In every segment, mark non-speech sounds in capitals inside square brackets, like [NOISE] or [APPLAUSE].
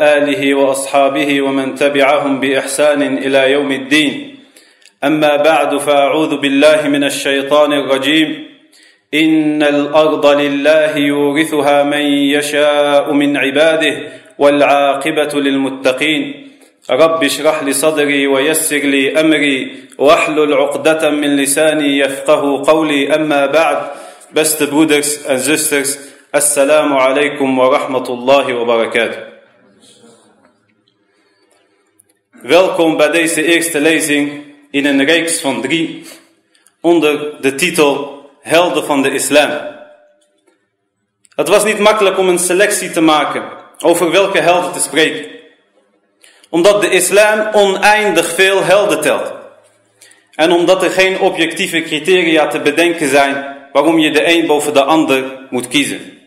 آله وأصحابه ومن تبعهم بإحسان إلى يوم الدين. أما بعد فأعوذ بالله من الشيطان الرجيم. إن الأرض لله يورثها من يشاء من عباده والعاقبة للمتقين. رب اشرح لي صدري ويسر لي أمري واحلل عقدة من لساني يفقه قولي. أما بعد best brothers and sisters السلام عليكم ورحمة الله وبركاته. Welkom bij deze eerste lezing in een reeks van drie onder de titel Helden van de Islam. Het was niet makkelijk om een selectie te maken over welke helden te spreken. Omdat de islam oneindig veel helden telt. En omdat er geen objectieve criteria te bedenken zijn waarom je de een boven de ander moet kiezen.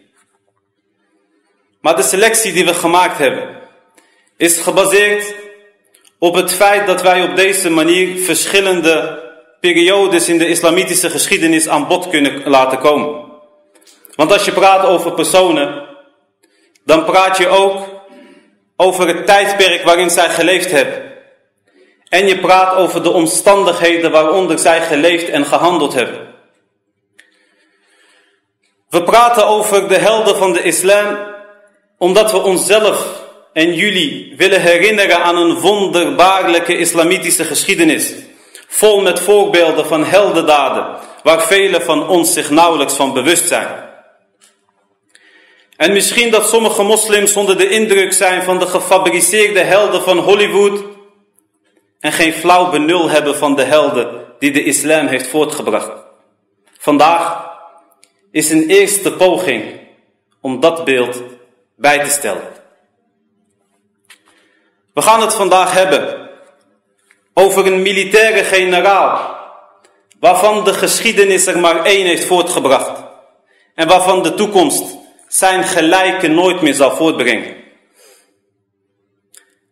Maar de selectie die we gemaakt hebben is gebaseerd op het feit dat wij op deze manier verschillende periodes in de islamitische geschiedenis aan bod kunnen laten komen. Want als je praat over personen, dan praat je ook over het tijdperk waarin zij geleefd hebben. En je praat over de omstandigheden waaronder zij geleefd en gehandeld hebben. We praten over de helden van de islam omdat we onszelf en jullie willen herinneren aan een wonderbaarlijke islamitische geschiedenis. Vol met voorbeelden van heldendaden, waar velen van ons zich nauwelijks van bewust zijn. En misschien dat sommige moslims onder de indruk zijn van de gefabriceerde helden van Hollywood en geen flauw benul hebben van de helden die de islam heeft voortgebracht. Vandaag is een eerste poging om dat beeld bij te stellen. We gaan het vandaag hebben over een militaire generaal, waarvan de geschiedenis er maar één heeft voortgebracht en waarvan de toekomst zijn gelijke nooit meer zal voortbrengen.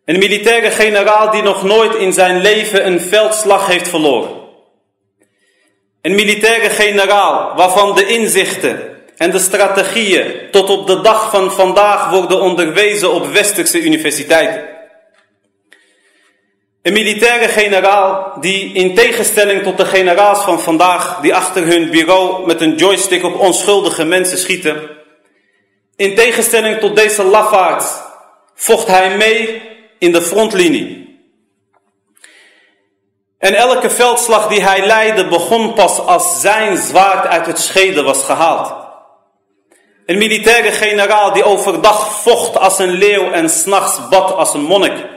Een militaire generaal die nog nooit in zijn leven een veldslag heeft verloren. Een militaire generaal waarvan de inzichten en de strategieën tot op de dag van vandaag worden onderwezen op westerse universiteiten. Een militaire generaal die in tegenstelling tot de generaals van vandaag die achter hun bureau met een joystick op onschuldige mensen schieten. In tegenstelling tot deze lafaards vocht hij mee in de frontlinie. En elke veldslag die hij leidde begon pas als zijn zwaard uit het scheden was gehaald. Een militaire generaal die overdag vocht als een leeuw en s'nachts bad als een monnik.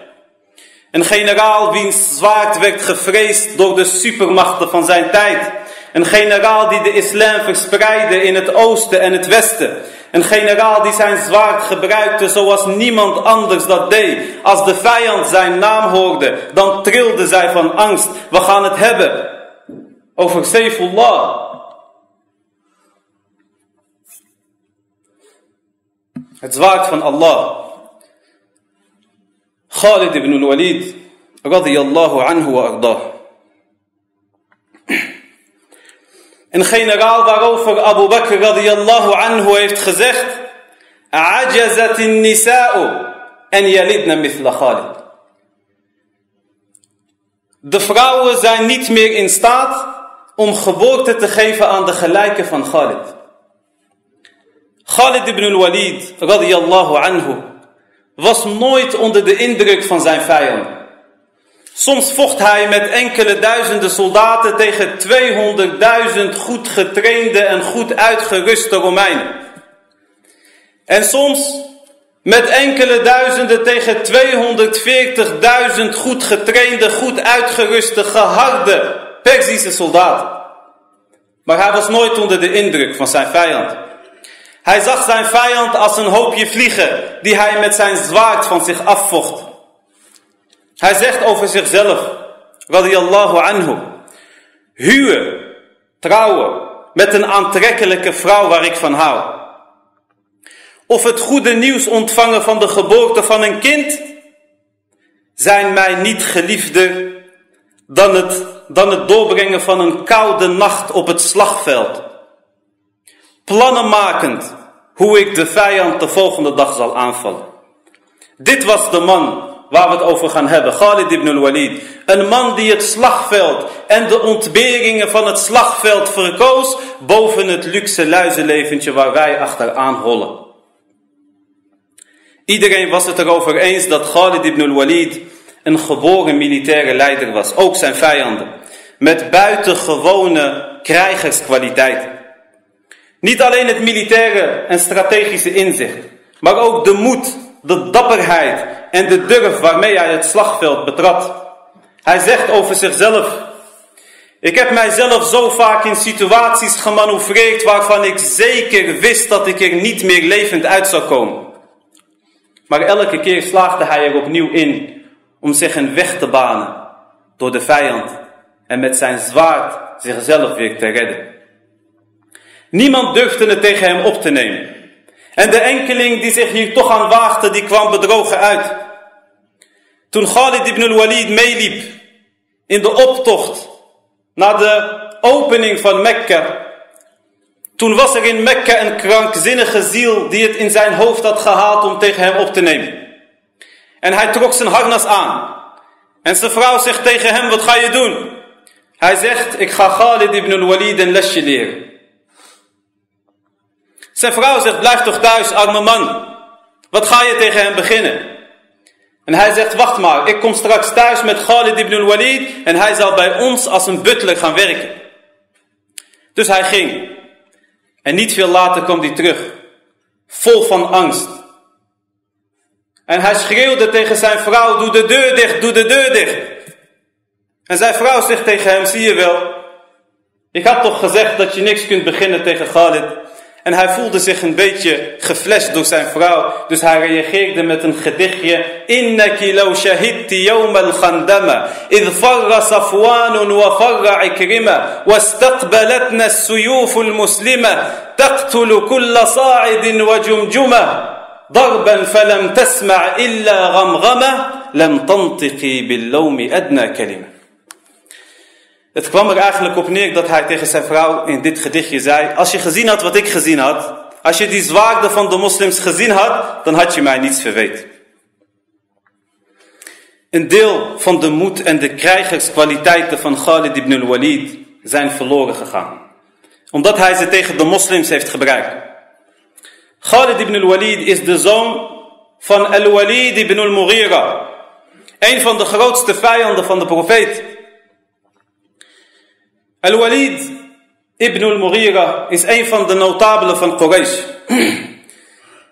Een generaal wiens zwaard werd gevreesd door de supermachten van zijn tijd. Een generaal die de islam verspreidde in het oosten en het westen. Een generaal die zijn zwaard gebruikte zoals niemand anders dat deed. Als de vijand zijn naam hoorde, dan trilde zij van angst. We gaan het hebben over Saifullah. Het zwaard van Allah. Ibn al-Walid radiyallahu anhu wa ardah. Een generaal waarover Abu Bakr radiyallahu anhu heeft gezegd: Ajazat nisa'u en yalidna mithla Khalid. De vrouwen zijn niet meer in staat om geboorte te geven aan de gelijke van Khalid. Khalid ibn al-Walid radiyallahu anhu was nooit onder de indruk van zijn vijand. Soms vocht hij met enkele duizenden soldaten tegen 200.000 goed getrainde en goed uitgeruste Romeinen. En soms met enkele duizenden tegen 240.000 goed getrainde, goed uitgeruste, geharde Perzische soldaten. Maar hij was nooit onder de indruk van zijn vijand. Hij zag zijn vijand als een hoopje vliegen die hij met zijn zwaard van zich afvocht. Hij zegt over zichzelf, radiyallahu anhu, huwen, trouwen met een aantrekkelijke vrouw waar ik van hou. Of het goede nieuws ontvangen van de geboorte van een kind, zijn mij niet geliefder dan het, dan het doorbrengen van een koude nacht op het slagveld. Plannen makend hoe ik de vijand de volgende dag zal aanvallen. Dit was de man waar we het over gaan hebben. Khalid ibn al-Walid. Een man die het slagveld en de ontberingen van het slagveld verkoos boven het luxe luizenleventje waar wij achteraan hollen. Iedereen was het erover eens dat Khalid ibn al-Walid een geboren militaire leider was. Ook zijn vijanden. Met buitengewone krijgerskwaliteiten. Niet alleen het militaire en strategische inzicht, maar ook de moed, de dapperheid en de durf waarmee hij het slagveld betrad. Hij zegt over zichzelf, ik heb mijzelf zo vaak in situaties gemanoeuvreerd waarvan ik zeker wist dat ik er niet meer levend uit zou komen. Maar elke keer slaagde hij er opnieuw in om zich een weg te banen door de vijand en met zijn zwaard zichzelf weer te redden. Niemand durfde het tegen hem op te nemen. En de enkeling die zich hier toch aan waagde, die kwam bedrogen uit. Toen Khalid ibn al-Walid meeliep in de optocht naar de opening van Mekka. Toen was er in Mekka een krankzinnige ziel die het in zijn hoofd had gehaald om tegen hem op te nemen. En hij trok zijn harnas aan. En zijn vrouw zegt tegen hem, wat ga je doen? Hij zegt, ik ga Khalid ibn al-Walid een lesje leren. Zijn vrouw zegt, blijf toch thuis, arme man. Wat ga je tegen hem beginnen? En hij zegt, wacht maar, ik kom straks thuis met Khalid ibn al-Walid en hij zal bij ons als een butler gaan werken. Dus hij ging. En niet veel later kwam hij terug, vol van angst. En hij schreeuwde tegen zijn vrouw, doe de deur dicht, doe de deur dicht. En zijn vrouw zegt tegen hem, zie je wel, ik had toch gezegd dat je niks kunt beginnen tegen Khalid. En hij voelde zich een beetje geflasht door zijn vrouw. Dus hij reageerde met een gedichtje. Innaki law shahidti yawm al-khandama. Idh farra safwanun wa farra ikrima. Wastaqbalatna as-suyuf al-muslima. Taqtulu kulla sa'idin wa jumjuma. ضربا فلم تسمع إلا غمغمة لم تنطقي باللوم أدنى كلمة Het kwam er eigenlijk op neer dat hij tegen zijn vrouw in dit gedichtje zei: Als je gezien had wat ik gezien had, als je die zwaarden van de moslims gezien had, dan had je mij niets verweten. Een deel van de moed en de krijgerskwaliteiten van Khalid ibn al-Walid zijn verloren gegaan. Omdat hij ze tegen de moslims heeft gebruikt. Khalid ibn al-Walid is de zoon van al-Walid ibn al-Mughira. Een van de grootste vijanden van de profeet. Al-Walid ibn al-Mughira is een van de notabelen van Quraysh. [CLEARS THROAT]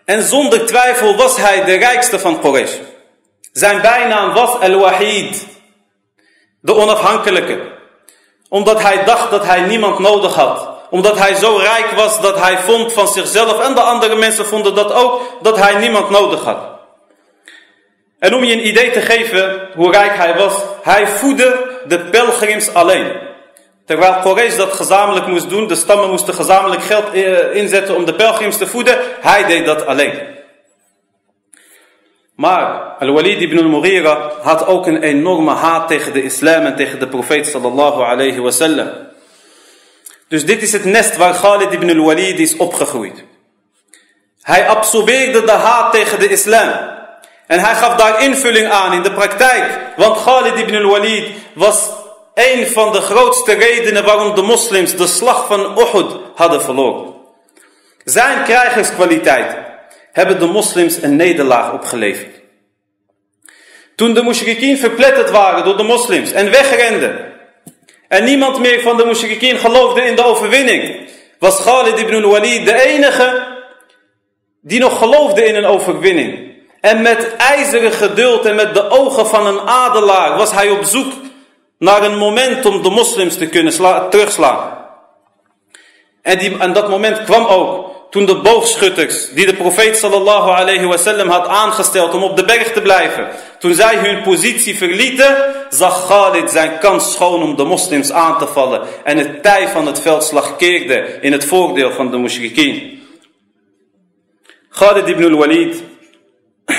En zonder twijfel was hij de rijkste van Quraysh. Zijn bijnaam was Al-Wahid, de onafhankelijke. Omdat hij dacht dat hij niemand nodig had. Omdat hij zo rijk was dat hij vond van zichzelf en de andere mensen vonden dat ook, dat hij niemand nodig had. En om je een idee te geven hoe rijk hij was, hij voedde de pelgrims alleen. Terwijl Quraysh dat gezamenlijk moest doen, de stammen moesten gezamenlijk geld eh, inzetten om de pelgrims te voeden, hij deed dat alleen. Maar Al-Walid ibn al-Mughira had ook een enorme haat tegen de islam en tegen de profeet sallallahu alayhi wasallam. Dus dit is het nest waar Khalid ibn al-Walid is opgegroeid. Hij absorbeerde de haat tegen de islam. En hij gaf daar invulling aan in de praktijk. Want Khalid ibn al-Walid was een van de grootste redenen waarom de moslims de slag van Uhud hadden verloren. Zijn krijgerskwaliteit hebben de moslims een nederlaag opgeleverd. Toen de mushrikien verpletterd waren door de moslims en wegrenden. En niemand meer van de mushrikien geloofde in de overwinning. Was Khalid ibn al-Walid de enige die nog geloofde in een overwinning. En met ijzeren geduld en met de ogen van een adelaar was hij op zoek naar een moment om de moslims te kunnen terugslaan. En, die, en dat moment kwam ook toen de boogschutters, die de profeet sallallahu alayhi wasallam had aangesteld om op de berg te blijven, toen zij hun positie verlieten, zag Khalid zijn kans schoon om de moslims aan te vallen. En het tij van het veldslag keerde in het voordeel van de mushrikien. Khalid ibn al-Walid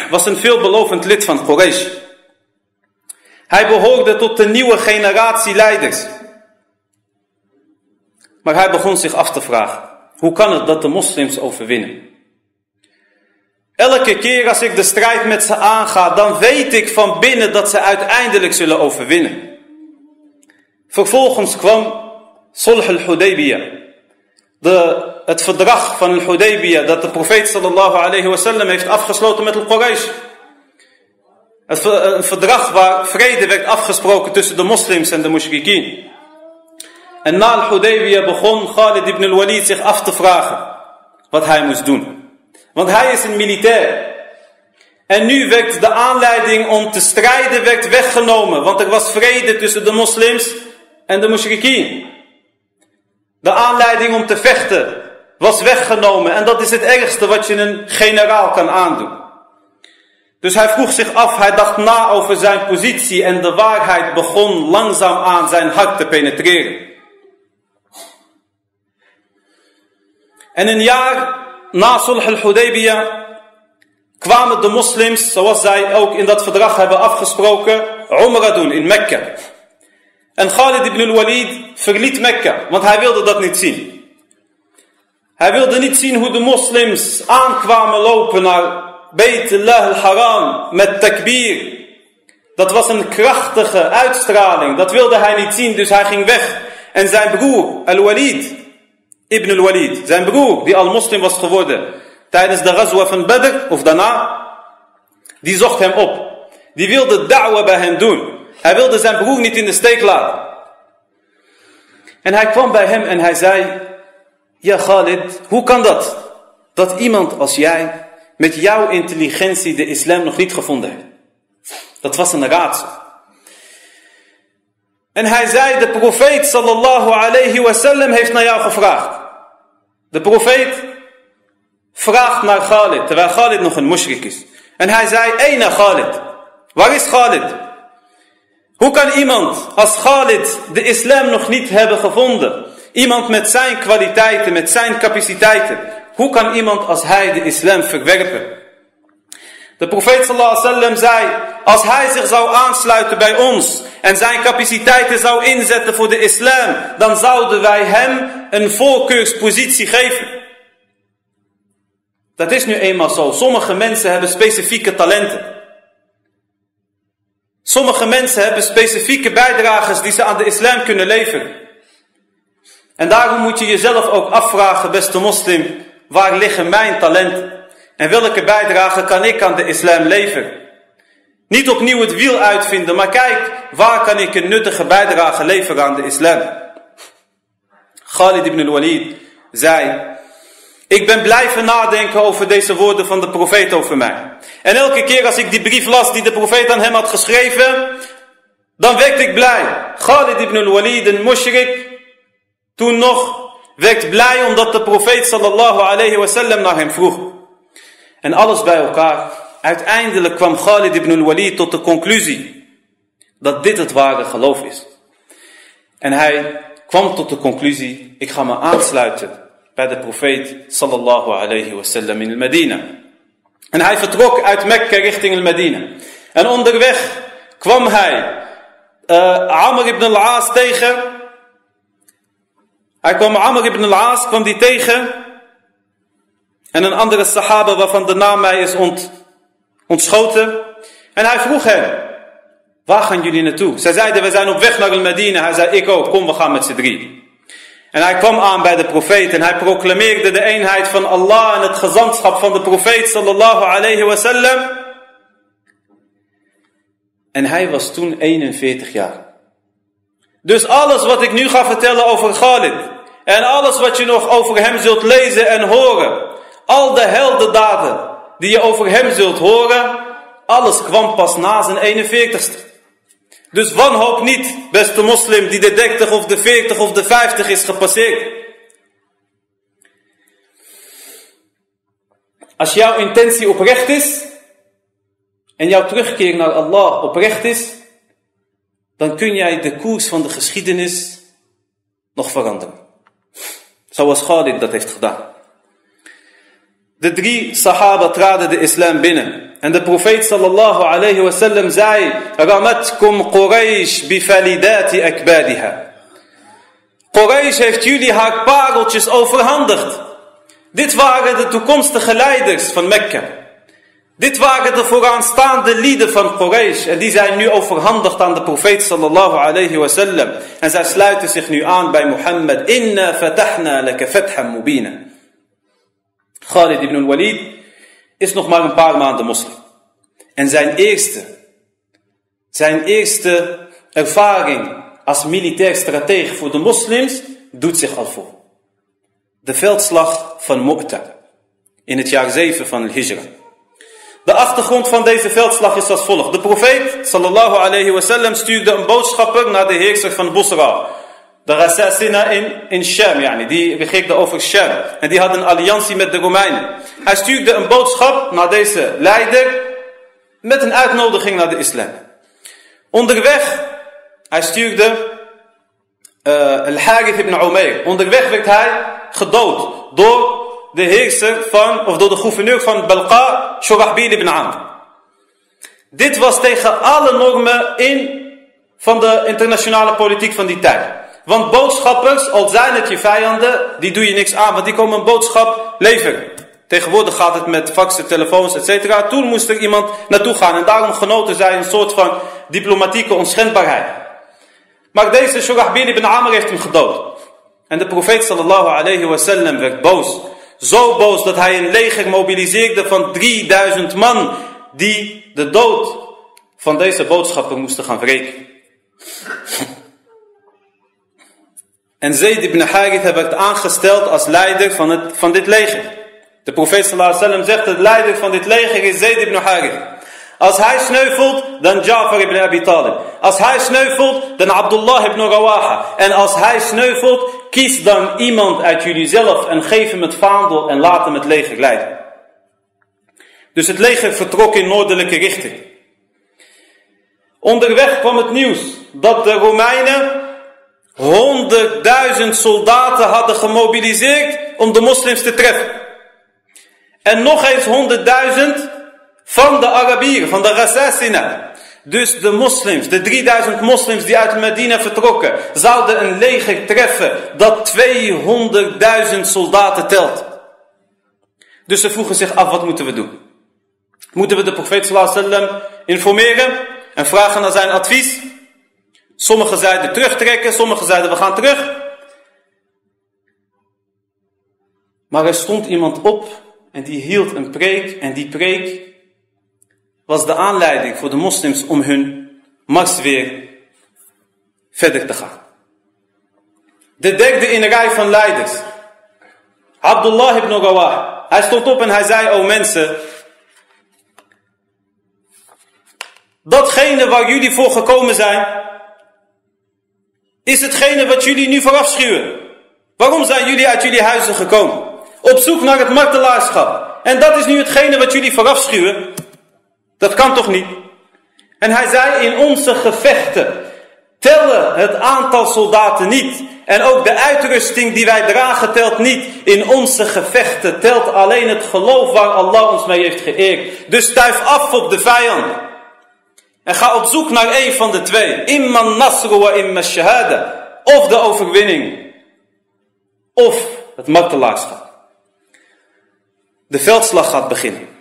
was een veelbelovend lid van Quraysh. Hij behoorde tot de nieuwe generatie leiders. Maar hij begon zich af te vragen, hoe kan het dat de moslims overwinnen? Elke keer als ik de strijd met ze aanga, dan weet ik van binnen dat ze uiteindelijk zullen overwinnen. Vervolgens kwam Sulh al-Hudaybiyah. Het verdrag van al-Hudaybiyah dat de profeet sallallahu alayhi wasallam heeft afgesloten met al-Quraysh. Een verdrag waar vrede werd afgesproken tussen de moslims en de mushrikeen. En na al-Hudaybiyah begon Khalid ibn al-Walid zich af te vragen wat hij moest doen. Want hij is een militair. En nu werd de aanleiding om te strijden werd weggenomen. Want er was vrede tussen de moslims en de mushrikeen. De aanleiding om te vechten was weggenomen. En dat is het ergste wat je een generaal kan aandoen. Dus hij vroeg zich af, hij dacht na over zijn positie en de waarheid begon langzaam aan zijn hart te penetreren. En een jaar na Sulh al-Hudaybiyah kwamen de moslims, zoals zij ook in dat verdrag hebben afgesproken, Umrah doen in Mekka. En Khalid ibn al-Walid verliet Mekka, want hij wilde dat niet zien. Hij wilde niet zien hoe de moslims aankwamen lopen naar Beit Allah al-Haram met takbir. Dat was een krachtige uitstraling. Dat wilde hij niet zien, dus hij ging weg. En zijn broer, al-Walid, ibn al-Walid, zijn broer, die al-moslim was geworden, tijdens de Ghazwa van Badr, of daarna, die zocht hem op. Die wilde da'wa bij hem doen. Hij wilde zijn broer niet in de steek laten. En hij kwam bij hem en hij zei, ja Khalid, hoe kan dat? Dat iemand als jij met jouw intelligentie de islam nog niet gevonden. Dat was een raadsel. En hij zei, de profeet sallallahu alayhi wasallam heeft naar jou gevraagd. De profeet vraagt naar Khalid, terwijl Khalid nog een mushrik is. En hij zei, Eina Khalid. Waar is Khalid? Hoe kan iemand als Khalid de islam nog niet hebben gevonden? Iemand met zijn kwaliteiten, met zijn capaciteiten. Hoe kan iemand als hij de islam verwerpen? De profeet sallallahu alaihi wasallam zei, als hij zich zou aansluiten bij ons en zijn capaciteiten zou inzetten voor de islam, dan zouden wij hem een voorkeurspositie geven. Dat is nu eenmaal zo. Sommige mensen hebben specifieke talenten. Sommige mensen hebben specifieke bijdragers die ze aan de islam kunnen leveren. En daarom moet je jezelf ook afvragen, beste moslim, waar liggen mijn talenten? En welke bijdrage kan ik aan de islam leveren? Niet opnieuw het wiel uitvinden, maar kijk, waar kan ik een nuttige bijdrage leveren aan de islam? Khalid ibn al-Walid zei, ik ben blijven nadenken over deze woorden van de profeet over mij. En elke keer als ik die brief las die de profeet aan hem had geschreven, dan werd ik blij. Khalid ibn al-Walid, een mushrik, toen nog, werd blij omdat de profeet sallallahu alayhi wasallam naar hem vroeg. En alles bij elkaar. Uiteindelijk kwam Khalid ibn al-Walid tot de conclusie dat dit het ware geloof is. En hij kwam tot de conclusie, ik ga me aansluiten bij de profeet sallallahu alayhi wasallam in Medina. En hij vertrok uit Mekka richting Medina. En onderweg kwam hij uh, Amr ibn al-Aas tegen. Hij kwam Amr ibn al-Aas, kwam die tegen. En een andere sahaba waarvan de naam mij is ont, ontschoten. En hij vroeg hem, waar gaan jullie naartoe? Zij zeiden, we zijn op weg naar Medina. Hij zei, ik ook, kom we gaan met z'n drie. En hij kwam aan bij de profeet en hij proclameerde de eenheid van Allah en het gezantschap van de profeet sallallahu alayhi wasallam. En hij was toen 41 jaar. Dus alles wat ik nu ga vertellen over Khalid en alles wat je nog over hem zult lezen en horen, al de heldendaden die je over hem zult horen, alles kwam pas na zijn 41ste. Dus wanhoop niet, beste moslim, die de 30 of de 40 of de 50 is gepasseerd. Als jouw intentie oprecht is en jouw terugkeer naar Allah oprecht is, dan kun jij de koers van de geschiedenis nog veranderen. Zoals Khalid dat heeft gedaan. De drie sahaba traden de islam binnen. En de profeet sallallahu alayhi wa sallam zei, Ramatkum Quraysh bifalidati akbadiha. Quraysh heeft jullie haar pareltjes overhandigd. Dit waren de toekomstige leiders van Mekka. Dit waren de vooraanstaande lieden van Quraysh. En die zijn nu overhandigd aan de profeet sallallahu alayhi wa sallam. En zij sluiten zich nu aan bij Mohammed. Inna fatahna laka fathan mubina. Khalid ibn al-Walid is nog maar een paar maanden moslim. En zijn eerste, zijn eerste ervaring als militair stratege voor de moslims doet zich al voor. De veldslag van Mu'ta in het jaar 7 van de Hijra. De achtergrond van deze veldslag is als volgt. De profeet, sallallahu alayhi wasallam, stuurde een boodschapper naar de heerser van Busra. De Rassasina in, in Sham, yani, die begikte over Sham. En die had een alliantie met de Romeinen. Hij stuurde een boodschap naar deze leider met een uitnodiging naar de islam. Onderweg, hij stuurde uh, Al-Harith ibn Umayr. Onderweg werd hij gedood door de heerser van, of door de gouverneur van Balqa, Shurahbil ibn Amr. Dit was tegen alle normen in van de internationale politiek van die tijd. Want boodschappers, al zijn het je vijanden, die doe je niks aan, want die komen een boodschap leveren. Tegenwoordig gaat het met faxen, telefoons, etc. Toen moest er iemand naartoe gaan en daarom genoten zij een soort van diplomatieke onschendbaarheid. Maar deze Shurahbil ibn Amr heeft hem gedood. En de profeet sallallahu alayhi wasallam werd boos. Zo boos dat hij een leger mobiliseerde van 3000 man die de dood van deze boodschapper moesten gaan wreken. En Zayd ibn Haritha werd aangesteld als leider van, het, van dit leger. De profeet sallallahu alaihi zegt, de leider van dit leger is Zayd ibn Haritha. Als hij sneuvelt, dan Ja'far ibn Abi Talib. Als hij sneuvelt, dan Abdullah ibn Rawaha. En als hij sneuvelt, kies dan iemand uit jullie zelf en geef hem het vaandel en laat hem het leger leiden. Dus het leger vertrok in noordelijke richting. Onderweg kwam het nieuws dat de Romeinen honderdduizend soldaten hadden gemobiliseerd om de moslims te treffen. En nog eens honderdduizend van de Arabieren, van de Rassasina. Dus de moslims, de 3000 moslims die uit Medina vertrokken, zouden een leger treffen dat 200.000 soldaten telt. Dus ze vroegen zich af, wat moeten we doen? Moeten we de profeet sallam informeren en vragen naar zijn advies? Sommigen zeiden terugtrekken, sommigen zeiden we gaan terug. Maar er stond iemand op en die hield een preek en die preek was de aanleiding voor de moslims om hun mars weer verder te gaan. De derde in de rij van leiders, Abdullah ibn Rawah, hij stond op en hij zei, o mensen, datgene waar jullie voor gekomen zijn, is hetgene wat jullie nu verafschuwen. Waarom zijn jullie uit jullie huizen gekomen? Op zoek naar het martelaarschap. En dat is nu hetgene wat jullie verafschuwen. Dat kan toch niet? En hij zei in onze gevechten tellen het aantal soldaten niet. En ook de uitrusting die wij dragen telt niet. In onze gevechten telt alleen het geloof waar Allah ons mee heeft geëerd. Dus stuif af op de vijand. En ga op zoek naar een van de twee. Imman nasru wa imma shahada. Of de overwinning. Of het martelaarschap. De veldslag gaat beginnen.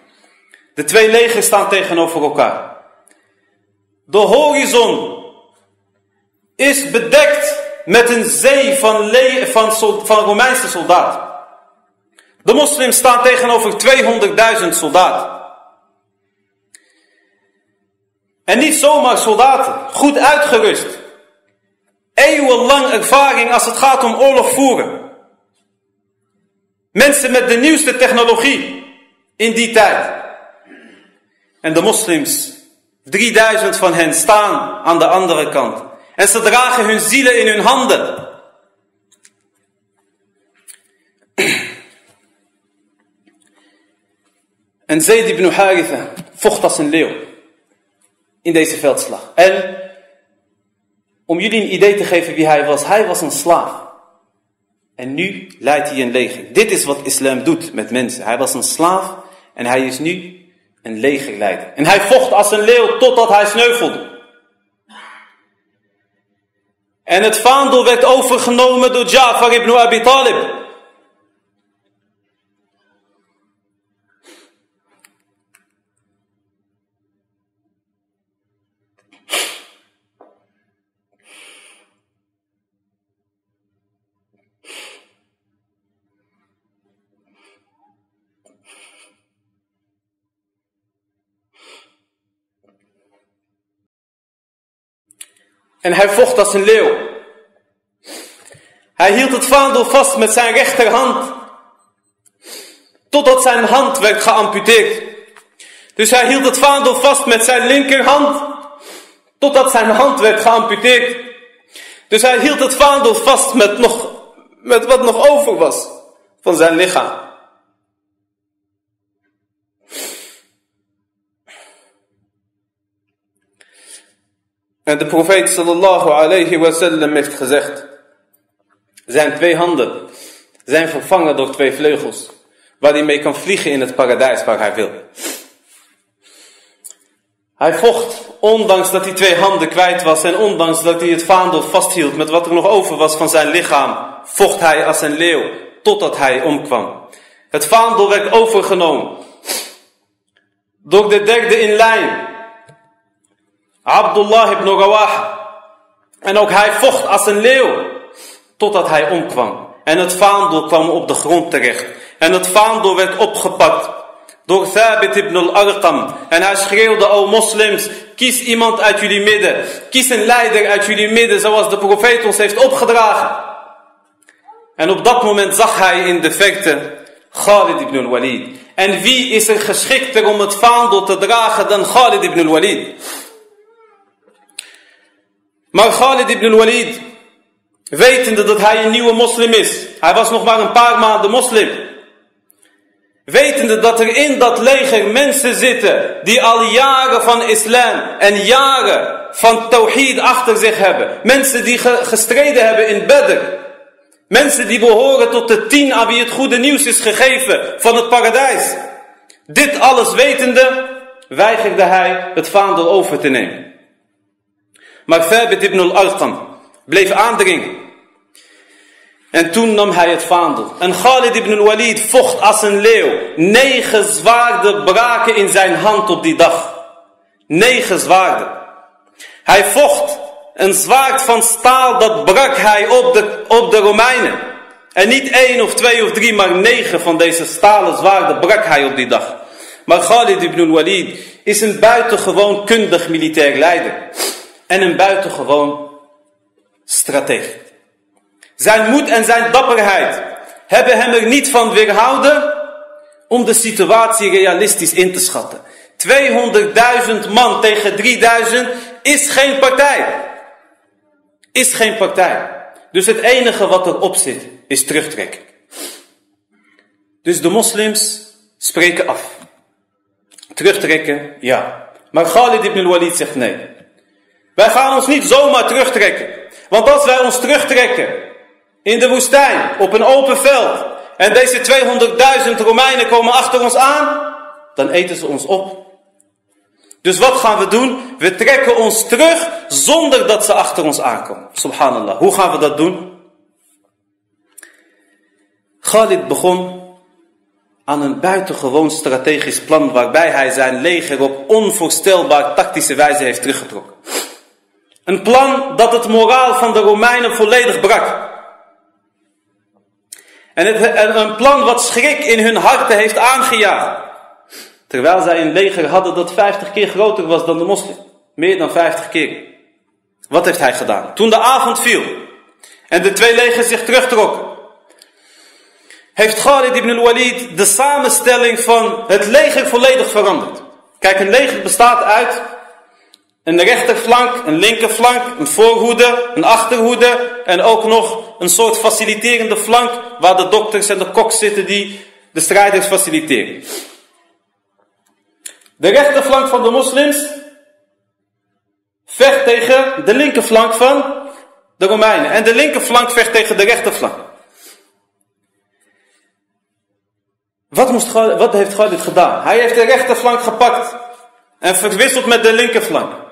De twee legers staan tegenover elkaar. De horizon is bedekt met een zee van, van, van Romeinse soldaten. De moslims staan tegenover 200.000 soldaten. En niet zomaar soldaten, goed uitgerust. Eeuwenlang ervaring als het gaat om oorlog voeren. Mensen met de nieuwste technologie in die tijd. En de moslims, 3000 van hen staan aan de andere kant. En ze dragen hun zielen in hun handen. [CLEARS THROAT] En Zayd ibn Haritha vocht als een leeuw in deze veldslag. En om jullie een idee te geven wie hij was, hij was een slaaf. En nu leidt hij een leger. Dit is wat islam doet met mensen. Hij was een slaaf en hij is nu een legerleider. En hij vocht als een leeuw totdat hij sneuvelde. En het vaandel werd overgenomen door Ja'far ibn Abi Talib. En hij vocht als een leeuw. Hij hield het vaandel vast met zijn rechterhand. Totdat zijn hand werd geamputeerd. Dus hij hield het vaandel vast met zijn linkerhand. Totdat zijn hand werd geamputeerd. Dus hij hield het vaandel vast met, nog, met wat nog over was van zijn lichaam. En de profeet sallallahu alayhi wasallam heeft gezegd. Zijn twee handen zijn vervangen door twee vleugels. Waar hij mee kan vliegen in het paradijs waar hij wil. Hij vocht, ondanks dat hij twee handen kwijt was en ondanks dat hij het vaandel vasthield met wat er nog over was van zijn lichaam, vocht hij als een leeuw totdat hij omkwam. Het vaandel werd overgenomen door de derde in lijn, Abdullah ibn Rawah. En ook hij vocht als een leeuw totdat hij omkwam. En het vaandel kwam op de grond terecht. En het vaandel werd opgepakt door Thabit ibn al-Arqam. En hij schreeuwde, o moslims, kies iemand uit jullie midden. Kies een leider uit jullie midden, zoals de profeet ons heeft opgedragen. En op dat moment zag hij in de verte Khalid ibn al-Walid. En wie is er geschikter om het vaandel te dragen dan Khalid ibn al-Walid? Maar Khalid ibn al-Walid, wetende dat hij een nieuwe moslim is. Hij was nog maar een paar maanden moslim. Wetende dat er in dat leger mensen zitten die al jaren van islam en jaren van tawhid achter zich hebben. Mensen die gestreden hebben in Bedr. Mensen die behoren tot de tien aan wie het goede nieuws is gegeven van het paradijs. Dit alles wetende, weigerde hij het vaandel over te nemen. Maar Thabit ibn al-Arqam bleef aandringen. En toen nam hij het vaandel. En Khalid ibn al-Walid vocht als een leeuw. Negen zwaarden braken in zijn hand op die dag. Negen zwaarden. Hij vocht. Een zwaard van staal, dat brak hij op de, op de Romeinen. En niet één of twee of drie, maar negen van deze stalen zwaarden brak hij op die dag. Maar Khalid ibn al-Walid is een buitengewoon kundig militair leider. En een buitengewoon strateeg. Zijn moed en zijn dapperheid hebben hem er niet van weerhouden om de situatie realistisch in te schatten. 200.000 man tegen 3000 is geen partij. Is geen partij. Dus het enige wat erop zit is terugtrekken. Dus de moslims spreken af. Terugtrekken, ja. Maar Khalid ibn al-Walid zegt nee. Wij gaan ons niet zomaar terugtrekken. Want als wij ons terugtrekken in de woestijn, op een open veld, en deze 200.000 Romeinen komen achter ons aan, dan eten ze ons op. Dus wat gaan we doen? We trekken ons terug zonder dat ze achter ons aankomen. Subhanallah. Hoe gaan we dat doen? Khalid begon aan een buitengewoon strategisch plan waarbij hij zijn leger op onvoorstelbaar tactische wijze heeft teruggetrokken. Een plan dat het moraal van de Romeinen volledig brak. En een plan wat schrik in hun harten heeft aangejaagd. Terwijl zij een leger hadden dat 50 keer groter was dan de moslim. Meer dan 50 keer. Wat heeft hij gedaan? Toen de avond viel en de twee legers zich terugtrokken. Heeft Khalid ibn al-Walid de samenstelling van het leger volledig veranderd. Kijk, een leger bestaat uit een rechterflank, een linkerflank, een voorhoede, een achterhoede en ook nog een soort faciliterende flank waar de dokters en de koks zitten die de strijders faciliteren. De rechterflank van de moslims vecht tegen de linkerflank van de Romeinen. En de linkerflank vecht tegen de rechterflank. Wat, moest, wat heeft gedaan? Hij heeft de rechterflank gepakt en verwisseld met de linkerflank.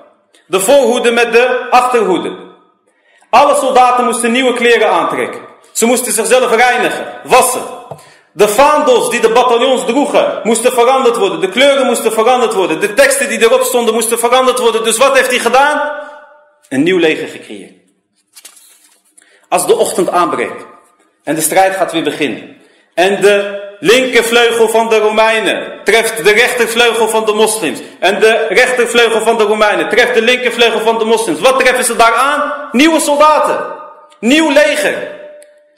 De voorhoede met de achterhoede. Alle soldaten moesten nieuwe kleren aantrekken. Ze moesten zichzelf reinigen, wassen. De vaandels die de bataljons droegen moesten veranderd worden. De kleuren moesten veranderd worden. De teksten die erop stonden moesten veranderd worden. Dus wat heeft hij gedaan? Een nieuw leger gecreëerd. Als de ochtend aanbreekt en de strijd gaat weer beginnen. En de linkervleugel van de Romeinen treft de rechtervleugel van de moslims. En de rechtervleugel van de Romeinen treft de linkervleugel van de moslims. Wat treffen ze daar aan? Nieuwe soldaten. Nieuw leger.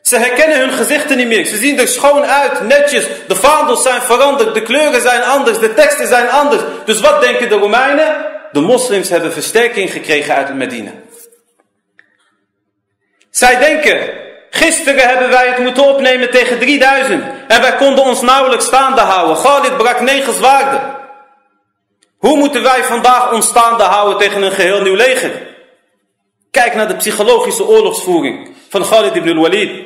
Ze herkennen hun gezichten niet meer. Ze zien er schoon uit, netjes. De vaandels zijn veranderd, de kleuren zijn anders, de teksten zijn anders. Dus wat denken de Romeinen? De moslims hebben versterking gekregen uit Medina. Zij denken, gisteren hebben wij het moeten opnemen tegen 3000. En wij konden ons nauwelijks staande houden. Khalid brak negen zwaarden. Hoe moeten wij vandaag ons staande houden tegen een geheel nieuw leger? Kijk naar de psychologische oorlogsvoering van Khalid ibn al-Walid.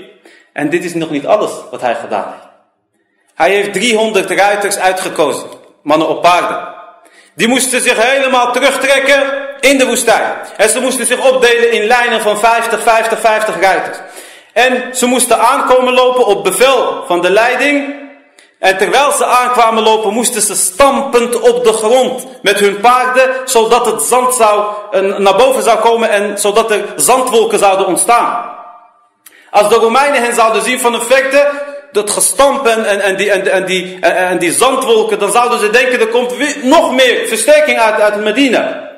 En dit is nog niet alles wat hij gedaan heeft. Hij heeft 300 ruiters uitgekozen, mannen op paarden. Die moesten zich helemaal terugtrekken in de woestijn. En ze moesten zich opdelen in lijnen van 50, 50, 50 ruiters. En ze moesten aankomen lopen op bevel van de leiding. En terwijl ze aankwamen lopen, moesten ze stampend op de grond met hun paarden, zodat het zand zou, naar boven zou komen en zodat er zandwolken zouden ontstaan. Als de Romeinen hen zouden zien van verte, dat gestamp en, en, die, en, die, en, die zandwolken, dan zouden ze denken, er komt nog meer versterking uit, uit Medina.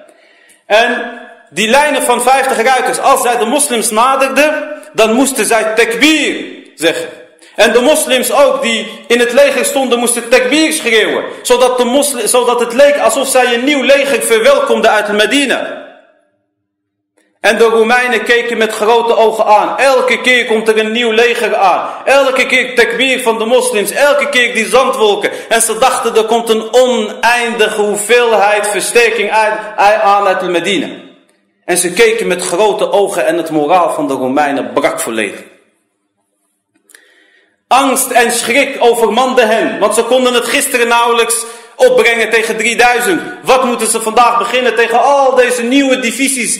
En die lijnen van 50 ruiters, als zij de moslims naderden, dan moesten zij tekbir zeggen. En de moslims ook, die in het leger stonden, moesten tekbir schreeuwen. Zodat, de moslim, zodat het leek alsof zij een nieuw leger verwelkomden uit Medina. En de Romeinen keken met grote ogen aan. Elke keer komt er een nieuw leger aan. Elke keer tekbir van de moslims. Elke keer die zandwolken. En ze dachten er komt een oneindige hoeveelheid versterking aan uit Medina. En ze keken met grote ogen en het moraal van de Romeinen brak volledig. Angst en schrik overmande hen. Want ze konden het gisteren nauwelijks opbrengen tegen 3000. Wat moeten ze vandaag beginnen tegen al deze nieuwe divisies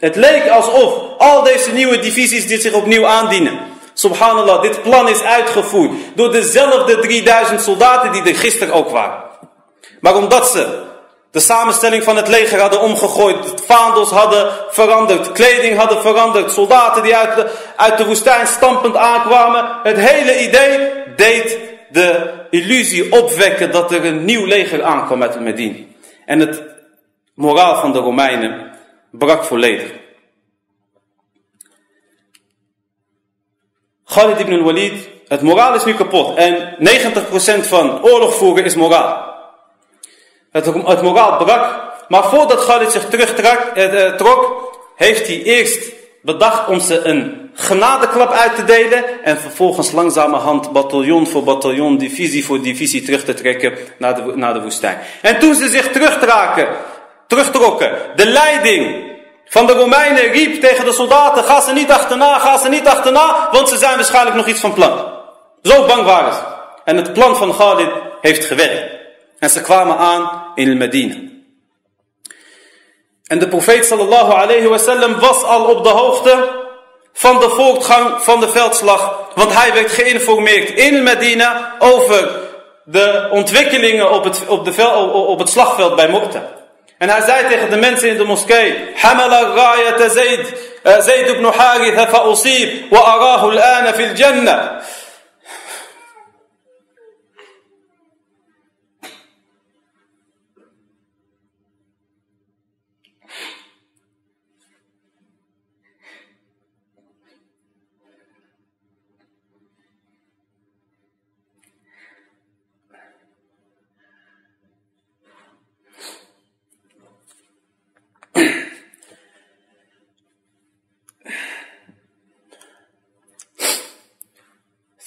het leek alsof al deze nieuwe divisies dit zich opnieuw aandienen. Subhanallah, dit plan is uitgevoerd door dezelfde 3000 soldaten die er gisteren ook waren. Maar omdat ze de samenstelling van het leger hadden omgegooid, vaandels hadden veranderd, kleding hadden veranderd, soldaten die uit de, woestijn stampend aankwamen, het hele idee deed de illusie opwekken dat er een nieuw leger aankwam uit Medina. En het moraal van de Romeinen brak volledig. Khalid ibn al-Walid, het moraal is nu kapot. En 90% van oorlog voeren is moraal. Het, moraal brak. Maar voordat Khalid zich terugtrok, eh, trok, heeft hij eerst bedacht om ze een genadeklap uit te delen. En vervolgens langzamerhand bataljon voor bataljon, divisie voor divisie terug te trekken naar de, naar de woestijn. En toen ze zich terugtraken, terugtrokken. De leiding van de Romeinen riep tegen de soldaten, ga ze niet achterna, ga ze niet achterna, want ze zijn waarschijnlijk nog iets van plan. Zo bang waren ze. En het plan van Khalid heeft gewerkt. En ze kwamen aan in Medina. En de profeet sallallahu alayhi wasallam was al op de hoogte van de voortgang van de veldslag. Want hij werd geïnformeerd in Medina over de ontwikkelingen op het, op de, op het slagveld bij Mu'tah. En hij zei tegen de mensen in de moskee, Hamala rayata Zayd, Zayd ibn Haritha fa usib, wa arahu al-ana fil jannah.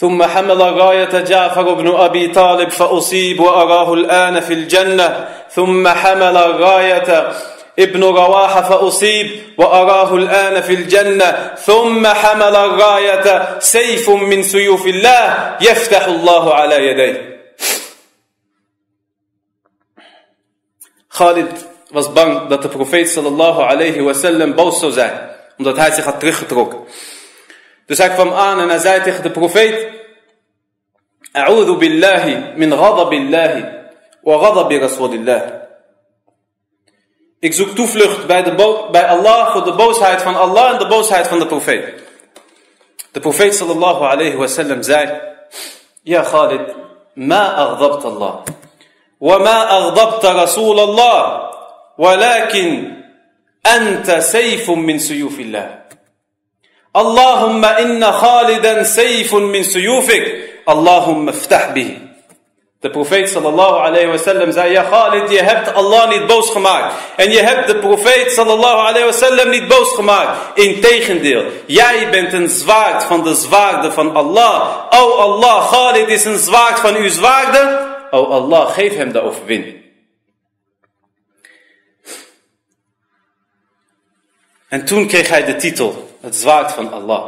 ثم حمل راية جعفر بن أبي طالب فأصيب وأراه الآن في الجنة. ثم حمل راية ابن رواحة فأصيب وأراه الآن في الجنة. ثم حمل الراية سيف من سيوف الله يفتح الله على يديه. Khalid was bang dat de profeet sallallahu alayhi wasallam boos zou zijn, omdat hij zich had teruggetrokken. Dus hij kwam aan en hij zei tegen de profeet, A'udhu billahi min ghadabillahi wa ghadabi rasulillah. Ik zoek toevlucht bij, de bij Allah voor de boosheid van Allah en de boosheid van de profeet. De profeet sallallahu alayhi wasallam zei, Ja Khalid, ما أغضبت الله وما أغضبت رسول الله ولكن أنت سيف سيوف الله اللهم إن خالدا سيف من سيوفك اللهم افتح به De profeet sallallahu alayhi wa sallam zei, ja Khalid, je hebt Allah niet boos gemaakt. En je hebt de profeet sallallahu alayhi wa sallam niet boos gemaakt. Integendeel, jij bent een zwaard van de zwaarden van Allah. O Allah, Khalid is een zwaard van uw zwaarden. O Allah, geef hem de overwinning. En toen kreeg hij de titel, het zwaard van Allah.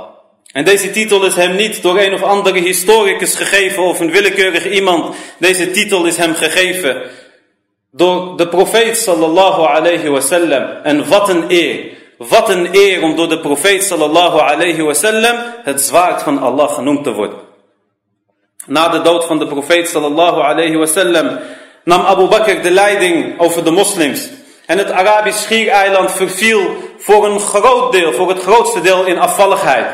En deze titel is hem niet door een of andere historicus gegeven of een willekeurig iemand. Deze titel is hem gegeven door de profeet sallallahu alayhi wasallam. En wat een eer. Wat een eer om door de profeet sallallahu alayhi wasallam het zwaard van Allah genoemd te worden. Na de dood van de profeet sallallahu alayhi wasallam nam Abu Bakr de leiding over de moslims. En het Arabisch schiereiland verviel voor een groot deel, voor het grootste deel in afvalligheid.